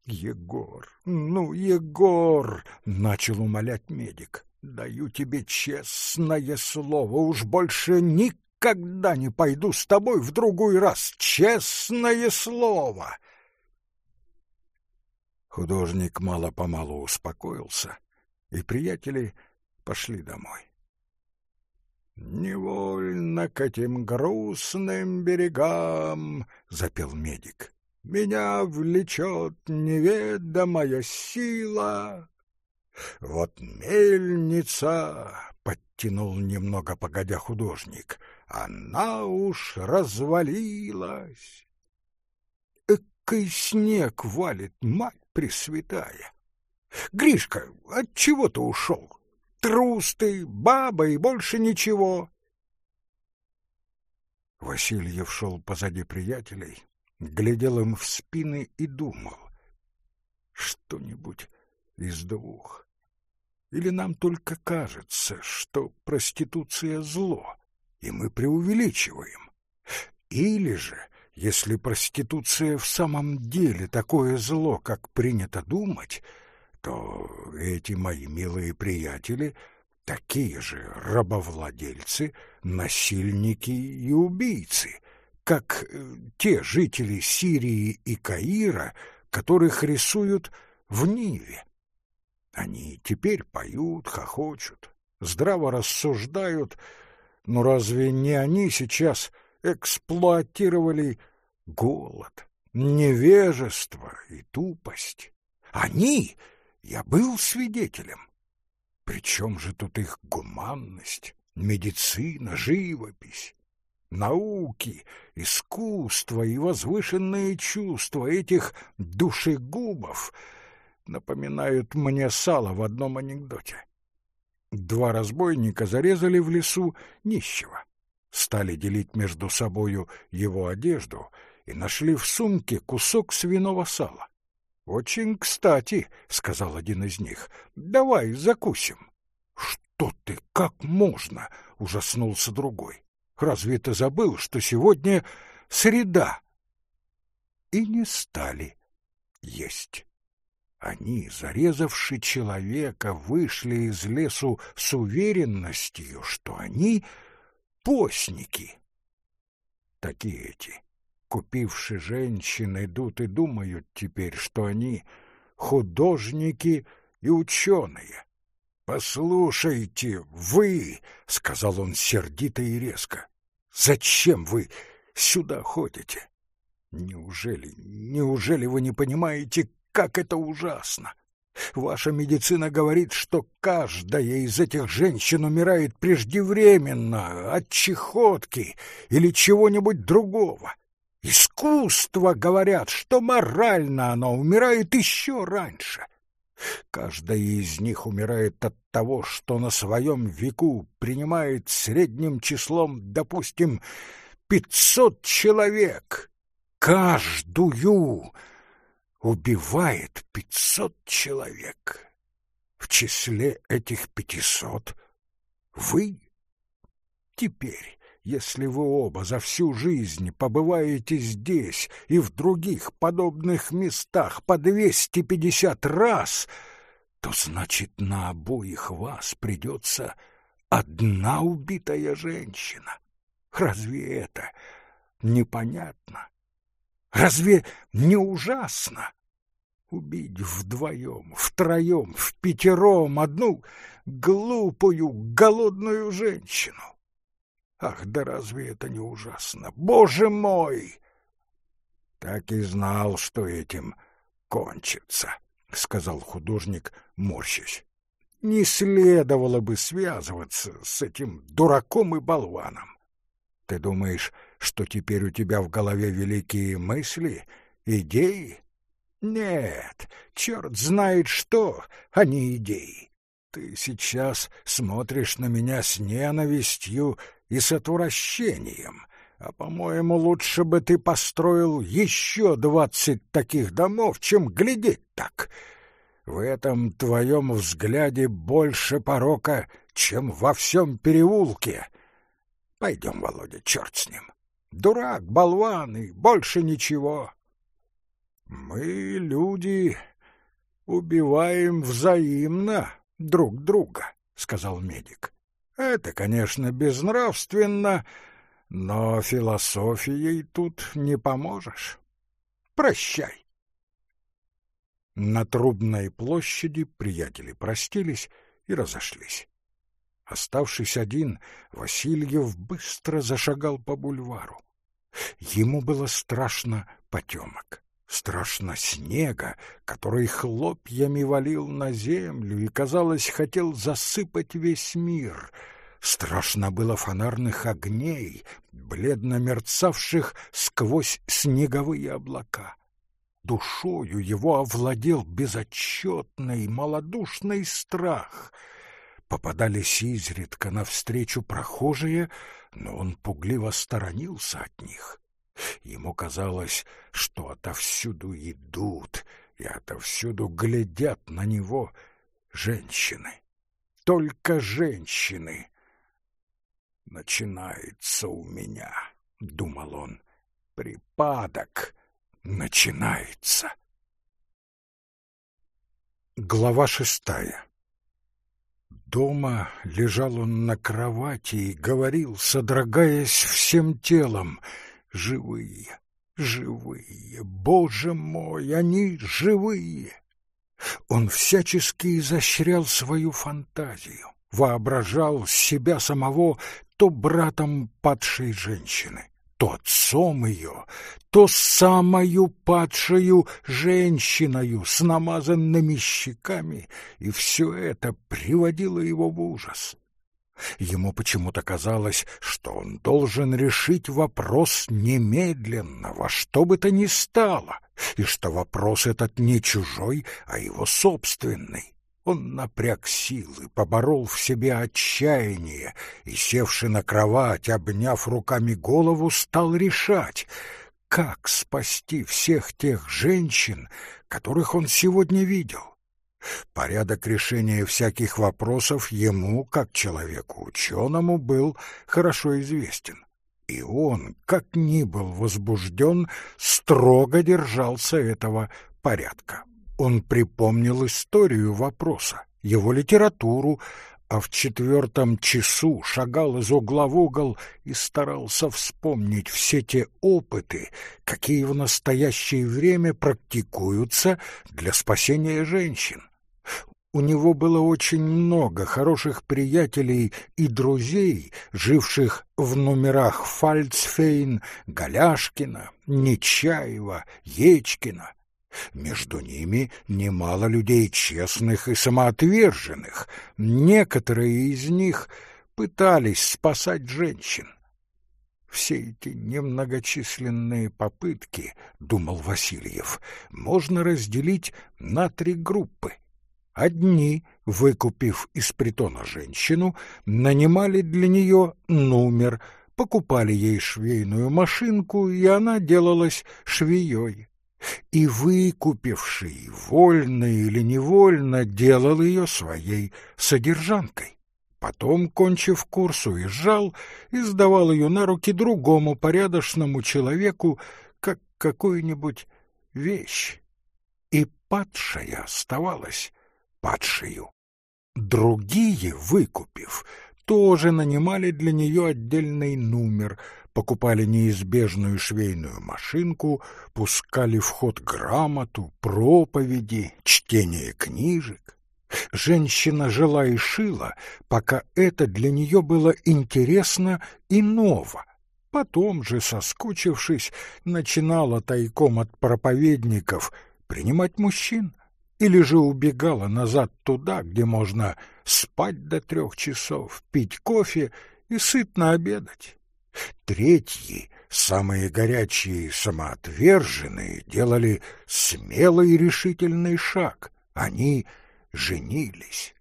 «Егор, ну, Егор!» — начал умолять медик. «Даю тебе честное слово, уж больше никогда никогда не пойду с тобой в другой раз, честное слово. Художник мало-помалу успокоился, и приятели пошли домой. «Невольно к этим грустным берегам», — запел медик, — «меня влечет неведомая сила». Вот мельница, — подтянул немного погодя художник, она уж развалилась. Экой снег валит, мать пресвятая. Гришка, от чего ты ушел? Трус ты, баба и больше ничего. Васильев шел позади приятелей, глядел им в спины и думал. Что-нибудь из двух. Или нам только кажется, что проституция — зло, и мы преувеличиваем? Или же, если проституция в самом деле такое зло, как принято думать, то эти мои милые приятели — такие же рабовладельцы, насильники и убийцы, как э, те жители Сирии и Каира, которых рисуют в Ниве. Они теперь поют, хохочут, здраво рассуждают, но разве не они сейчас эксплуатировали голод, невежество и тупость? Они, я был свидетелем. Причем же тут их гуманность, медицина, живопись? науки, искусство и возвышенные чувства этих душегубов напоминают мне сало в одном анекдоте. Два разбойника зарезали в лесу нищего, стали делить между собою его одежду и нашли в сумке кусок свиного сала. «Очень кстати», — сказал один из них, — «давай закусим». «Что ты, как можно?» — ужаснулся другой. Разве ты забыл, что сегодня среда? И не стали есть. Они, зарезавши человека, вышли из лесу с уверенностью, что они постники. Такие эти, купивши женщин, идут и думают теперь, что они художники и ученые. «Послушайте, вы!» — сказал он сердито и резко. Зачем вы сюда ходите? Неужели, неужели вы не понимаете, как это ужасно? Ваша медицина говорит, что каждая из этих женщин умирает преждевременно от чехотки или чего-нибудь другого. Искусство говорят, что морально оно умирает еще раньше. Каждая из них умирает от того, что на своем веку принимает средним числом, допустим, пятьсот человек. Каждую убивает пятьсот человек. В числе этих пятисот вы. Теперь если вы оба за всю жизнь побываете здесь и в других подобных местах по двести пятьдесят раз, то значит на обоих вас придется одна убитая женщина. Разве это непонятно? Разве не ужасно? Убить вдвоем, втроем, в пятером одну глупую, голодную женщину. Ах, да разве это не ужасно? Боже мой! Так и знал, что этим кончится, — сказал художник, морщась. Не следовало бы связываться с этим дураком и болваном. Ты думаешь, что теперь у тебя в голове великие мысли, идеи? Нет, черт знает что, а не идеи. Ты сейчас смотришь на меня с ненавистью и с отвращением. А, по-моему, лучше бы ты построил еще двадцать таких домов, чем глядеть так. В этом твоем взгляде больше порока, чем во всем переулке. Пойдем, Володя, черт с ним. Дурак, болван и больше ничего. Мы, люди, убиваем взаимно друг друга, — сказал медик. Это, конечно, безнравственно, но философией тут не поможешь. Прощай. На Трубной площади приятели простились и разошлись. Оставшись один, Васильев быстро зашагал по бульвару. Ему было страшно потемок. Страшно снега, который хлопьями валил на землю и, казалось, хотел засыпать весь мир. Страшно было фонарных огней, бледно мерцавших сквозь снеговые облака. Душою его овладел безотчетный, малодушный страх. Попадались изредка навстречу прохожие, но он пугливо сторонился от них. Ему казалось, что отовсюду идут и отовсюду глядят на него женщины. только женщины. «Начинается у меня», — думал он, — «припадок начинается». Глава шестая Дома лежал он на кровати и говорил, содрогаясь всем телом, «Живые, живые, Боже мой, они живые!» Он всячески изощрял свою фантазию, воображал себя самого то братом падшей женщины, то отцом ее, то самою падшую женщиною с намазанными щеками, и все это приводило его в ужас. Ему почему-то казалось, что он должен решить вопрос немедленно, во что бы то ни стало, и что вопрос этот не чужой, а его собственный. Он напряг силы, поборол в себе отчаяние и, севши на кровать, обняв руками голову, стал решать, как спасти всех тех женщин, которых он сегодня видел. Порядок решения всяких вопросов ему, как человеку ученому, был хорошо известен. И он, как ни был возбужден, строго держался этого порядка. Он припомнил историю вопроса, его литературу, а в четвертом часу шагал из угла в угол и старался вспомнить все те опыты, какие в настоящее время практикуются для спасения женщин. У него было очень много хороших приятелей и друзей, живших в номерах Фальцфейн, Голяшкина, Нечаева, Ечкина. Между ними немало людей честных и самоотверженных. Некоторые из них пытались спасать женщин. Все эти немногочисленные попытки, думал Васильев, можно разделить на три группы. Одни, выкупив из притона женщину, нанимали для нее номер, покупали ей швейную машинку, и она делалась швеей и выкупивший, вольно или невольно, делал ее своей содержанкой. Потом, кончив курс, уезжал и сдавал ее на руки другому порядочному человеку, как какую-нибудь вещь. И падшая оставалась падшею. Другие, выкупив, тоже нанимали для нее отдельный номер — покупали неизбежную швейную машинку, пускали в ход грамоту, проповеди, чтение книжек. Женщина жила и шила, пока это для нее было интересно и ново. Потом же, соскучившись, начинала тайком от проповедников принимать мужчин или же убегала назад туда, где можно спать до трех часов, пить кофе и сытно обедать. Третьи, самые горячие и самоотверженные, делали смелый и решительный шаг. Они женились.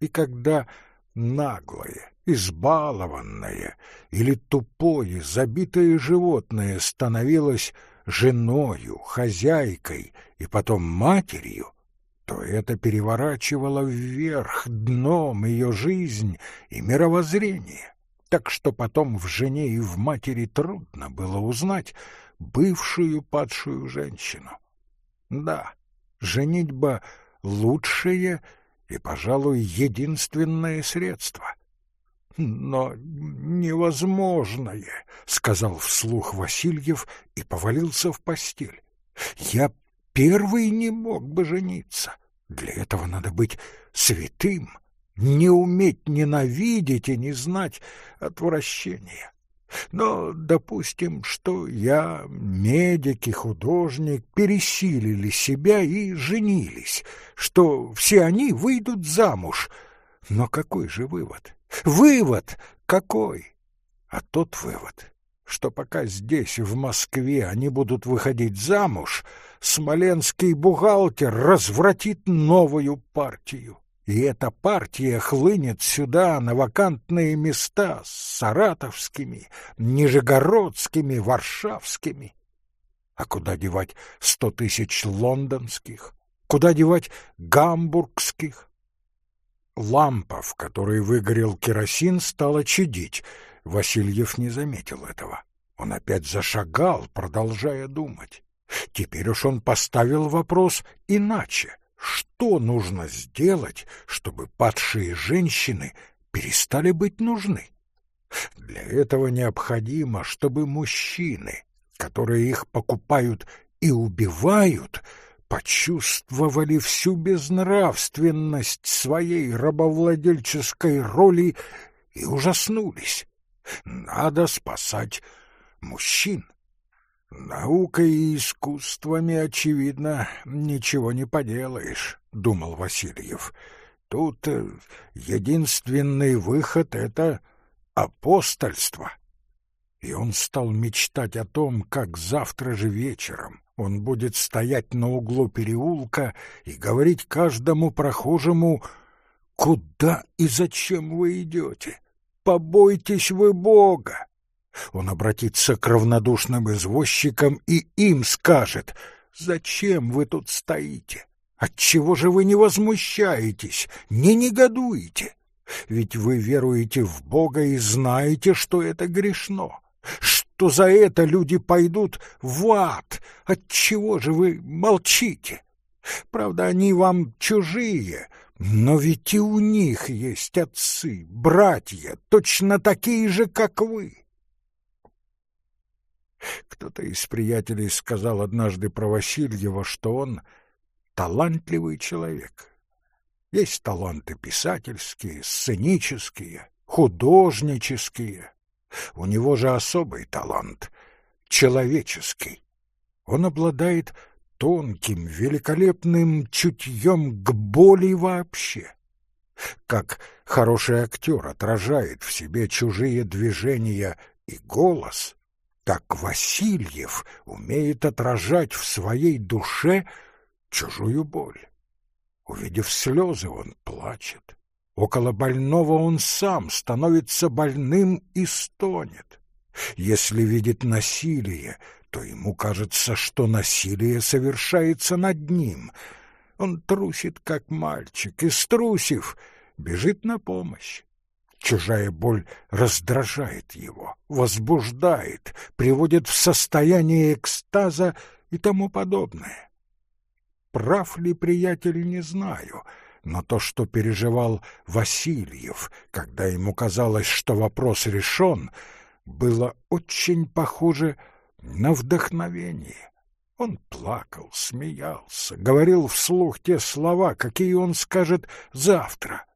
И когда наглое, избалованное или тупое, забитое животное становилось женою, хозяйкой и потом матерью, то это переворачивало вверх дном ее жизнь и мировоззрение так что потом в жене и в матери трудно было узнать бывшую падшую женщину. Да, женитьба — лучшее и, пожалуй, единственное средство. «Но невозможное», — сказал вслух Васильев и повалился в постель. «Я первый не мог бы жениться. Для этого надо быть святым» не уметь ненавидеть и не знать отвращения. Но допустим, что я, медик и художник, пересилили себя и женились, что все они выйдут замуж. Но какой же вывод? Вывод какой? А тот вывод, что пока здесь, в Москве, они будут выходить замуж, смоленский бухгалтер развратит новую партию и эта партия хлынет сюда на вакантные места с саратовскими, нижегородскими, варшавскими. А куда девать сто тысяч лондонских? Куда девать гамбургских? лампа, в которой выгорел керосин, стала чадить. Васильев не заметил этого. Он опять зашагал, продолжая думать. Теперь уж он поставил вопрос иначе. Что нужно сделать, чтобы падшие женщины перестали быть нужны? Для этого необходимо, чтобы мужчины, которые их покупают и убивают, почувствовали всю безнравственность своей рабовладельческой роли и ужаснулись. Надо спасать мужчин. Наукой и искусствами, очевидно, ничего не поделаешь, думал Васильев. Тут э, единственный выход — это апостольство. И он стал мечтать о том, как завтра же вечером он будет стоять на углу переулка и говорить каждому прохожему «Куда и зачем вы идете? Побойтесь вы Бога!» Он обратится к равнодушным извозчикам и им скажет «Зачем вы тут стоите? Отчего же вы не возмущаетесь, не негодуете?» Ведь вы веруете в Бога и знаете, что это грешно, что за это люди пойдут в ад. Отчего же вы молчите? Правда, они вам чужие, но ведь и у них есть отцы, братья, точно такие же, как вы. Кто-то из приятелей сказал однажды про Васильева, что он талантливый человек. Есть таланты писательские, сценические, художнические. У него же особый талант — человеческий. Он обладает тонким, великолепным чутьем к боли вообще. Как хороший актер отражает в себе чужие движения и голос, так Васильев умеет отражать в своей душе чужую боль. Увидев слезы, он плачет. Около больного он сам становится больным и стонет. Если видит насилие, то ему кажется, что насилие совершается над ним. Он трусит, как мальчик, и, струсив, бежит на помощь. Чужая боль раздражает его, возбуждает, приводит в состояние экстаза и тому подобное. Прав ли приятель, не знаю, но то, что переживал Васильев, когда ему казалось, что вопрос решен, было очень похоже на вдохновение. Он плакал, смеялся, говорил вслух те слова, какие он скажет завтра.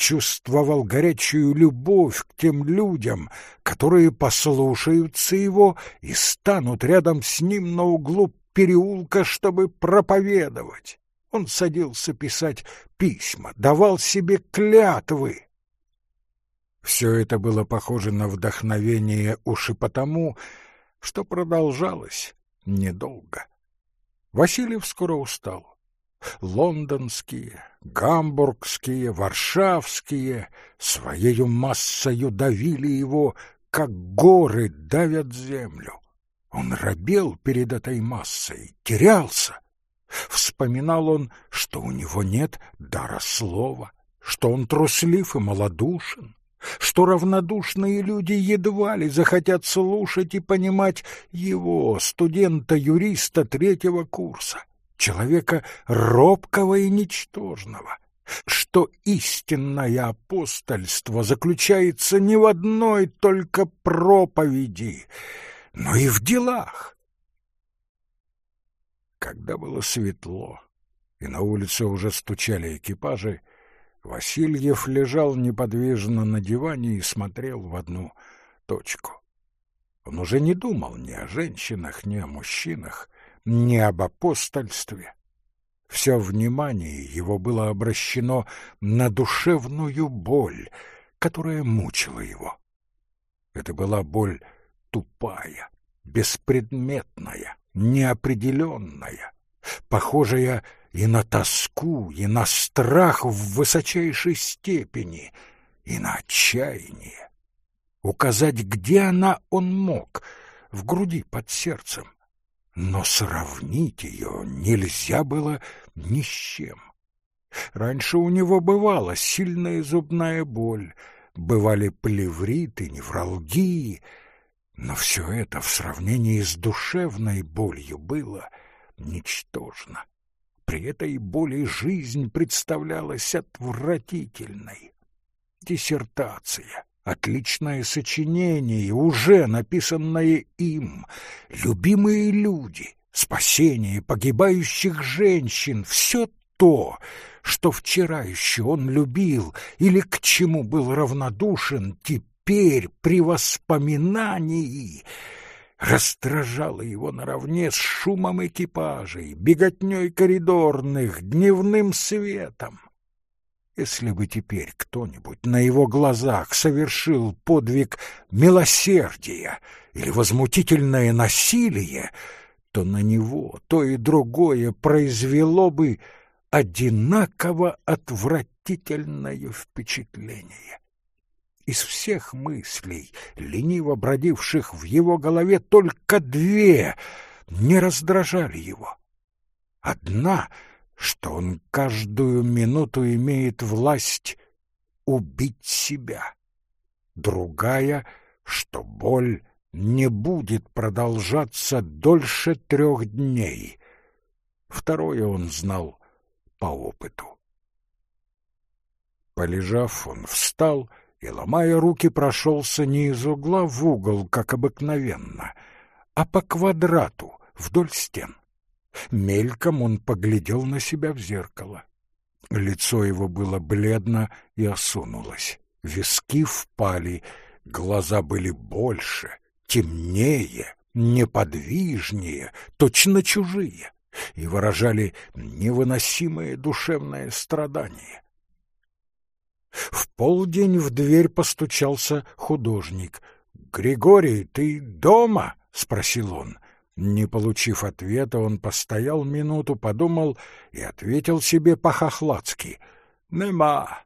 Чувствовал горячую любовь к тем людям, которые послушаются его и станут рядом с ним на углу переулка, чтобы проповедовать. Он садился писать письма, давал себе клятвы. Все это было похоже на вдохновение уж и потому, что продолжалось недолго. Васильев скоро устал. Лондонские, гамбургские, варшавские своею массою давили его, как горы давят землю. Он робел перед этой массой, терялся. Вспоминал он, что у него нет дара слова, что он труслив и малодушен, что равнодушные люди едва ли захотят слушать и понимать его, студента-юриста третьего курса, человека робкого и ничтожного, что истинное апостольство заключается не в одной только проповеди — но и в делах. Когда было светло, и на улице уже стучали экипажи, Васильев лежал неподвижно на диване и смотрел в одну точку. Он уже не думал ни о женщинах, ни о мужчинах, ни об апостольстве. Все внимание его было обращено на душевную боль, которая мучила его. Это была боль тупая, беспредметная, неопределенная, похожая и на тоску, и на страх в высочайшей степени, и на отчаяние. Указать, где она, он мог, в груди под сердцем, но сравнить ее нельзя было ни с чем. Раньше у него бывала сильная зубная боль, бывали плевриты, невралгии, но все это в сравнении с душевной болью было ничтожно. При этой боли жизнь представлялась отвратительной. Диссертация, отличное сочинение, уже написанное им, любимые люди, спасение погибающих женщин — все то, что вчера еще он любил или к чему был равнодушен, теперь при воспоминании раздражало его наравне с шумом экипажей, беготней коридорных, дневным светом. Если бы теперь кто-нибудь на его глазах совершил подвиг милосердия или возмутительное насилие, то на него то и другое произвело бы одинаково отвратительное впечатление. Из всех мыслей, лениво бродивших в его голове, только две не раздражали его. Одна — что он каждую минуту имеет власть убить себя. Другая, что боль не будет продолжаться дольше трех дней. Второе он знал по опыту. Полежав, он встал и, ломая руки, прошелся не из угла в угол, как обыкновенно, а по квадрату вдоль стен. Мельком он поглядел на себя в зеркало. Лицо его было бледно и осунулось. Виски впали, глаза были больше, темнее, неподвижнее, точно чужие, и выражали невыносимое душевное страдание. В полдень в дверь постучался художник. «Григорий, ты дома?» — спросил он. Не получив ответа, он постоял минуту, подумал и ответил себе по-хохладски. «Нема.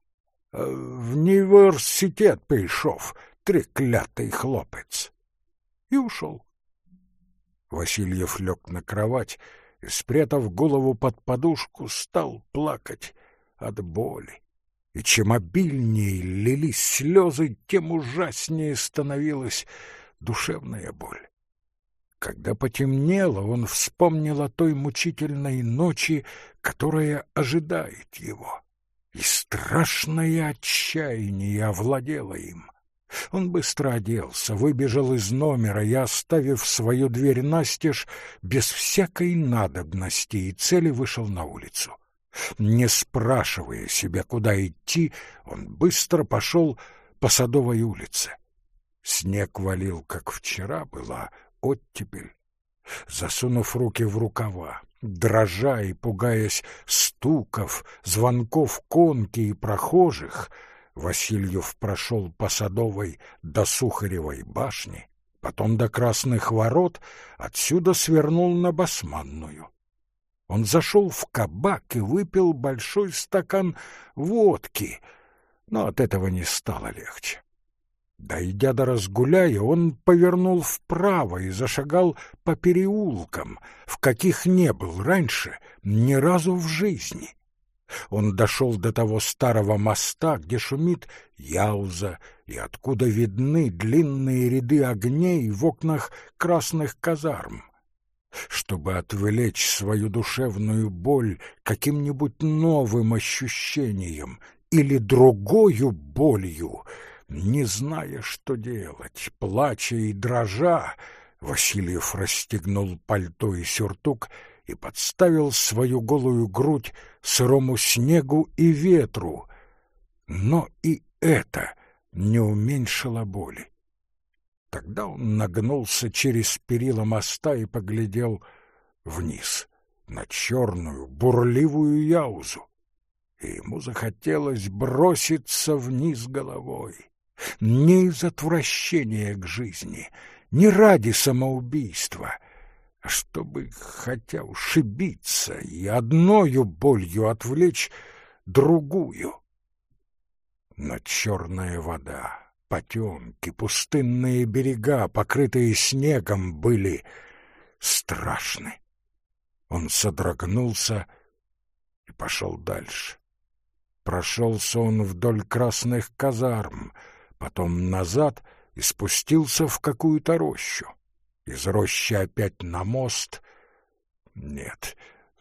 В університет прийшов, треклятый хлопец». И ушел. Васильев лег на кровать и, спрятав голову под подушку, стал плакать от боли. И чем обильнее лились слезы, тем ужаснее становилась душевная боль. Когда потемнело, он вспомнил о той мучительной ночи, которая ожидает его. И страшное отчаяние овладело им. Он быстро оделся, выбежал из номера и, оставив свою дверь настежь, без всякой надобности и цели вышел на улицу. Не спрашивая себя, куда идти, он быстро пошел по Садовой улице. Снег валил, как вчера была, оттепель. Засунув руки в рукава, дрожа и пугаясь стуков, звонков конки и прохожих, Васильев прошел по Садовой до Сухаревой башни, потом до Красных ворот, отсюда свернул на Басманную. Он зашел в кабак и выпил большой стакан водки, но от этого не стало легче. Дойдя до разгуляя, он повернул вправо и зашагал по переулкам, в каких не был раньше ни разу в жизни. Он дошел до того старого моста, где шумит яуза, и откуда видны длинные ряды огней в окнах красных казарм. Чтобы отвлечь свою душевную боль каким-нибудь новым ощущением или другою болью — не зная, что делать, плача и дрожа, Васильев расстегнул пальто и сюртук и подставил свою голую грудь сырому снегу и ветру. Но и это не уменьшило боли. Тогда он нагнулся через перила моста и поглядел вниз, на черную, бурливую яузу. И ему захотелось броситься вниз головой не из отвращения к жизни, не ради самоубийства, а чтобы, хотя ушибиться и одною болью отвлечь другую. Но черная вода, потемки, пустынные берега, покрытые снегом, были страшны. Он содрогнулся и пошел дальше, Прошелся он вдоль красных казарм, потом назад и спустился в какую-то рощу. Из рощи опять на мост. Нет,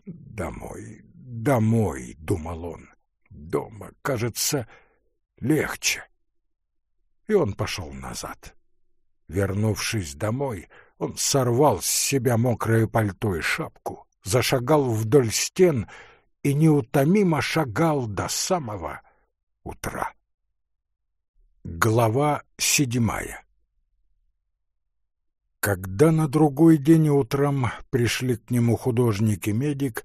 домой, домой, — думал он. Дома, кажется, легче. И он пошел назад. Вернувшись домой, он сорвал с себя мокрое пальто и шапку, зашагал вдоль стен и неутомимо шагал до самого утра. Глава седьмая Когда на другой день утром пришли к нему художник и медик,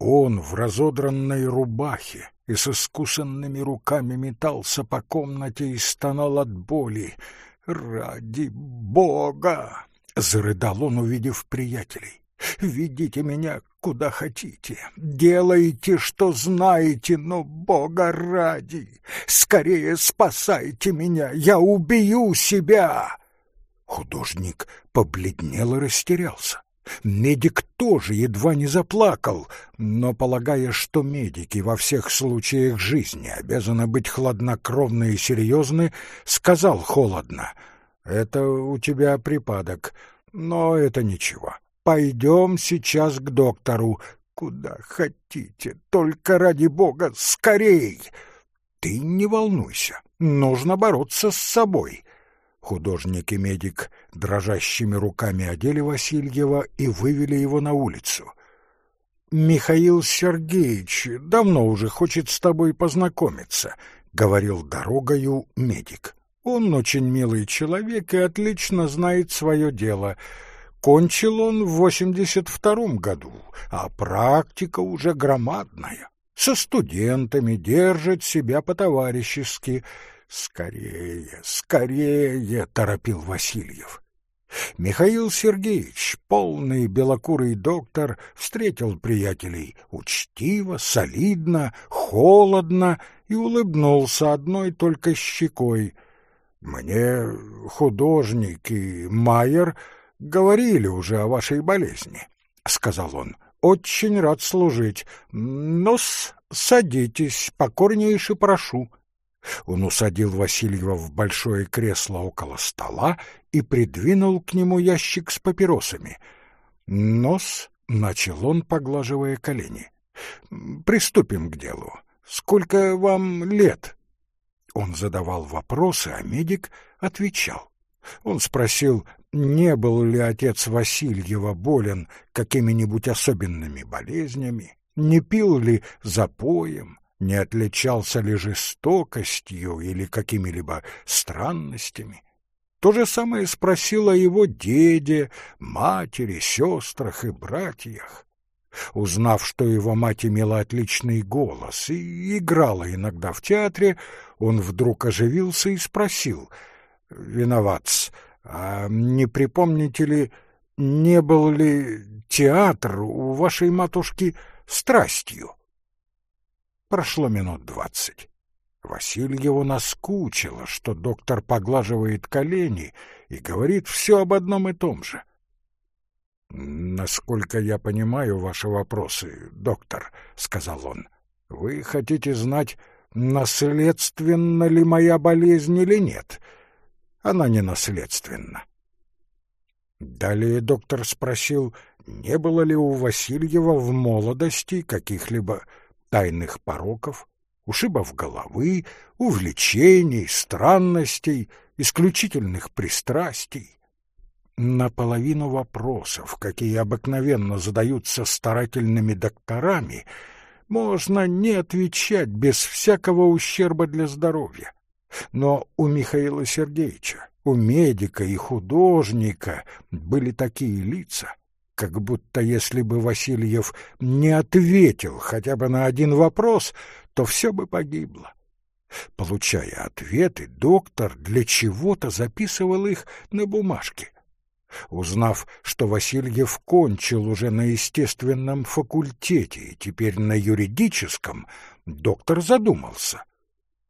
он в разодранной рубахе и с искусанными руками метался по комнате и стонал от боли. «Ради Бога!» — зарыдал он, увидев приятелей. «Ведите меня куда хотите, делайте, что знаете, но, Бога ради, скорее спасайте меня, я убью себя!» Художник побледнел и растерялся. Медик тоже едва не заплакал, но, полагая, что медики во всех случаях жизни обязаны быть хладнокровны и серьезны, сказал холодно, «Это у тебя припадок, но это ничего. Пойдем сейчас к доктору. Куда хотите, только ради бога, скорей!» «Ты не волнуйся, нужно бороться с собой». Художник и медик дрожащими руками одели Васильева и вывели его на улицу. «Михаил Сергеевич давно уже хочет с тобой познакомиться», — говорил дорогою медик. «Он очень милый человек и отлично знает свое дело. Кончил он в восемьдесят втором году, а практика уже громадная. Со студентами держит себя по-товарищески». «Скорее, скорее!» — торопил Васильев. Михаил Сергеевич, полный белокурый доктор, встретил приятелей учтиво, солидно, холодно и улыбнулся одной только щекой. «Мне художник и Майер говорили уже о вашей болезни», — сказал он. «Очень рад служить. Но-с, садитесь, покорнейше прошу». Он усадил Васильева в большое кресло около стола и придвинул к нему ящик с папиросами. «Нос», — начал он, поглаживая колени, — «приступим к делу. Сколько вам лет?» Он задавал вопросы, а медик отвечал. Он спросил, не был ли отец Васильева болен какими-нибудь особенными болезнями, не пил ли запоем, не отличался ли жестокостью или какими-либо странностями. То же самое спросил о его деде, матери, сестрах и братьях. Узнав, что его мать имела отличный голос и играла иногда в театре, он вдруг оживился и спросил, «Виноват, а не припомните ли, не был ли театр у вашей матушки страстью?» Прошло минут двадцать. Васильеву наскучило, что доктор поглаживает колени и говорит все об одном и том же. «Насколько я понимаю ваши вопросы, доктор», — сказал он, — «вы хотите знать, наследственна ли моя болезнь или нет? Она не наследственна». Далее доктор спросил, не было ли у Васильева в молодости каких-либо тайных пороков, ушибов головы, увлечений, странностей, исключительных пристрастий. Наполовину вопросов, какие обыкновенно задаются старательными докторами, можно не отвечать без всякого ущерба для здоровья. Но у Михаила Сергеевича, у медика и художника были такие лица — как будто если бы Васильев не ответил хотя бы на один вопрос, то все бы погибло. Получая ответы, доктор для чего-то записывал их на бумажке. Узнав, что Васильев кончил уже на естественном факультете и теперь на юридическом, доктор задумался.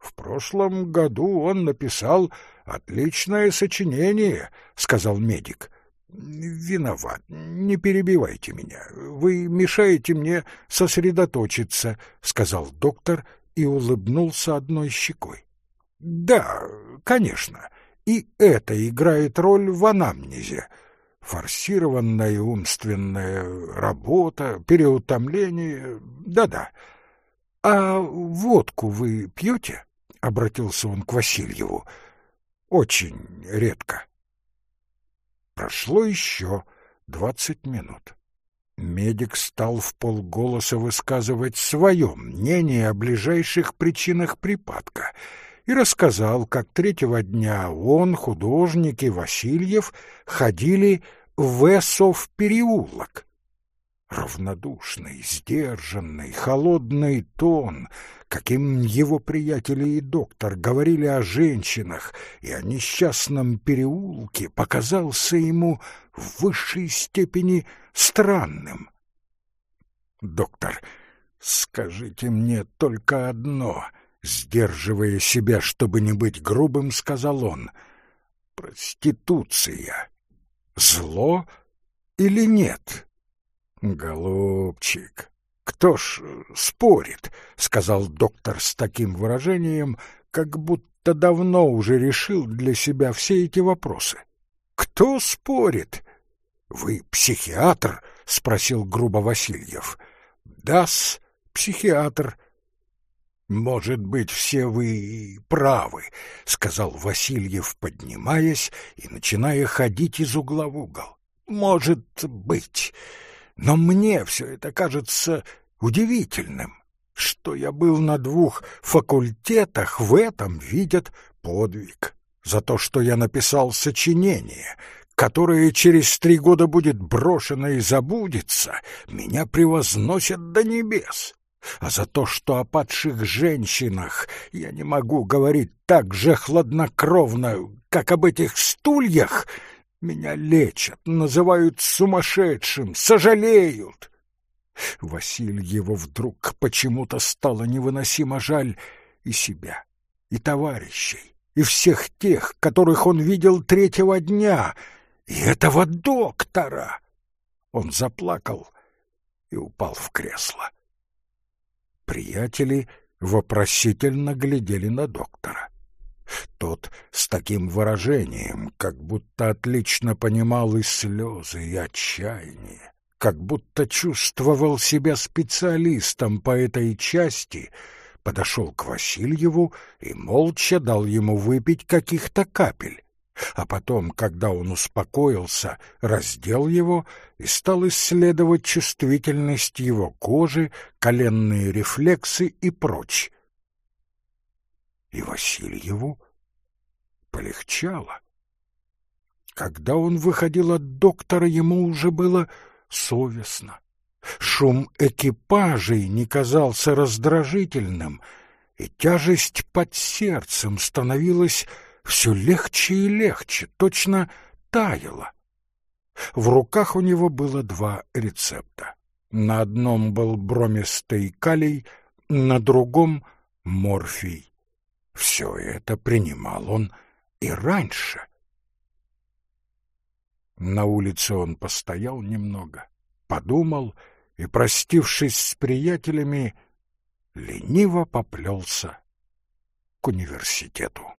В прошлом году он написал отличное сочинение, сказал медик. Виноват. Не перебивайте меня. Вы мешаете мне сосредоточиться, сказал доктор и улыбнулся одной щекой. Да, конечно, и это играет роль в анамнезе. Форсированная умственная работа, переутомление, да-да. А водку вы пьете? — обратился он к Васильеву. Очень редко. Прошло еще двадцать минут. Медик стал в полголоса высказывать свое мнение о ближайших причинах припадка и рассказал, как третьего дня он, художник и Васильев ходили в Эсов переулок. Равнодушный, сдержанный, холодный тон, каким его приятели и доктор говорили о женщинах и о несчастном переулке, показался ему в высшей степени странным. «Доктор, скажите мне только одно», — сдерживая себя, чтобы не быть грубым, сказал он. «Проституция. Зло или нет?» «Голубчик, кто ж спорит?» — сказал доктор с таким выражением, как будто давно уже решил для себя все эти вопросы. «Кто спорит?» «Вы психиатр?» — спросил грубо Васильев. «Да-с, психиатр». «Может быть, все вы правы», — сказал Васильев, поднимаясь и начиная ходить из угла в угол. «Может быть. Но мне все это кажется удивительным. Что я был на двух факультетах, в этом видят подвиг. За то, что я написал сочинение, которое через три года будет брошено и забудется, меня превозносят до небес. А за то, что о падших женщинах я не могу говорить так же хладнокровно, как об этих стульях, меня лечат, называют сумасшедшим, сожалеют. Васильеву вдруг почему-то стало невыносимо жаль и себя, и товарищей, и всех тех, которых он видел третьего дня, и этого доктора. Он заплакал и упал в кресло. Приятели вопросительно глядели на доктора. Тот с таким выражением, как будто отлично понимал и слезы, и отчаяние, как будто чувствовал себя специалистом по этой части, подошел к Васильеву и молча дал ему выпить каких-то капель. А потом, когда он успокоился, раздел его и стал исследовать чувствительность его кожи, коленные рефлексы и прочь и Васильеву полегчало. Когда он выходил от доктора, ему уже было совестно. Шум экипажей не казался раздражительным, и тяжесть под сердцем становилась все легче и легче, точно таяла. В руках у него было два рецепта. На одном был бромистый калий, на другом — морфий. Все это принимал он и раньше. На улице он постоял немного, подумал и, простившись с приятелями, лениво поплелся к университету.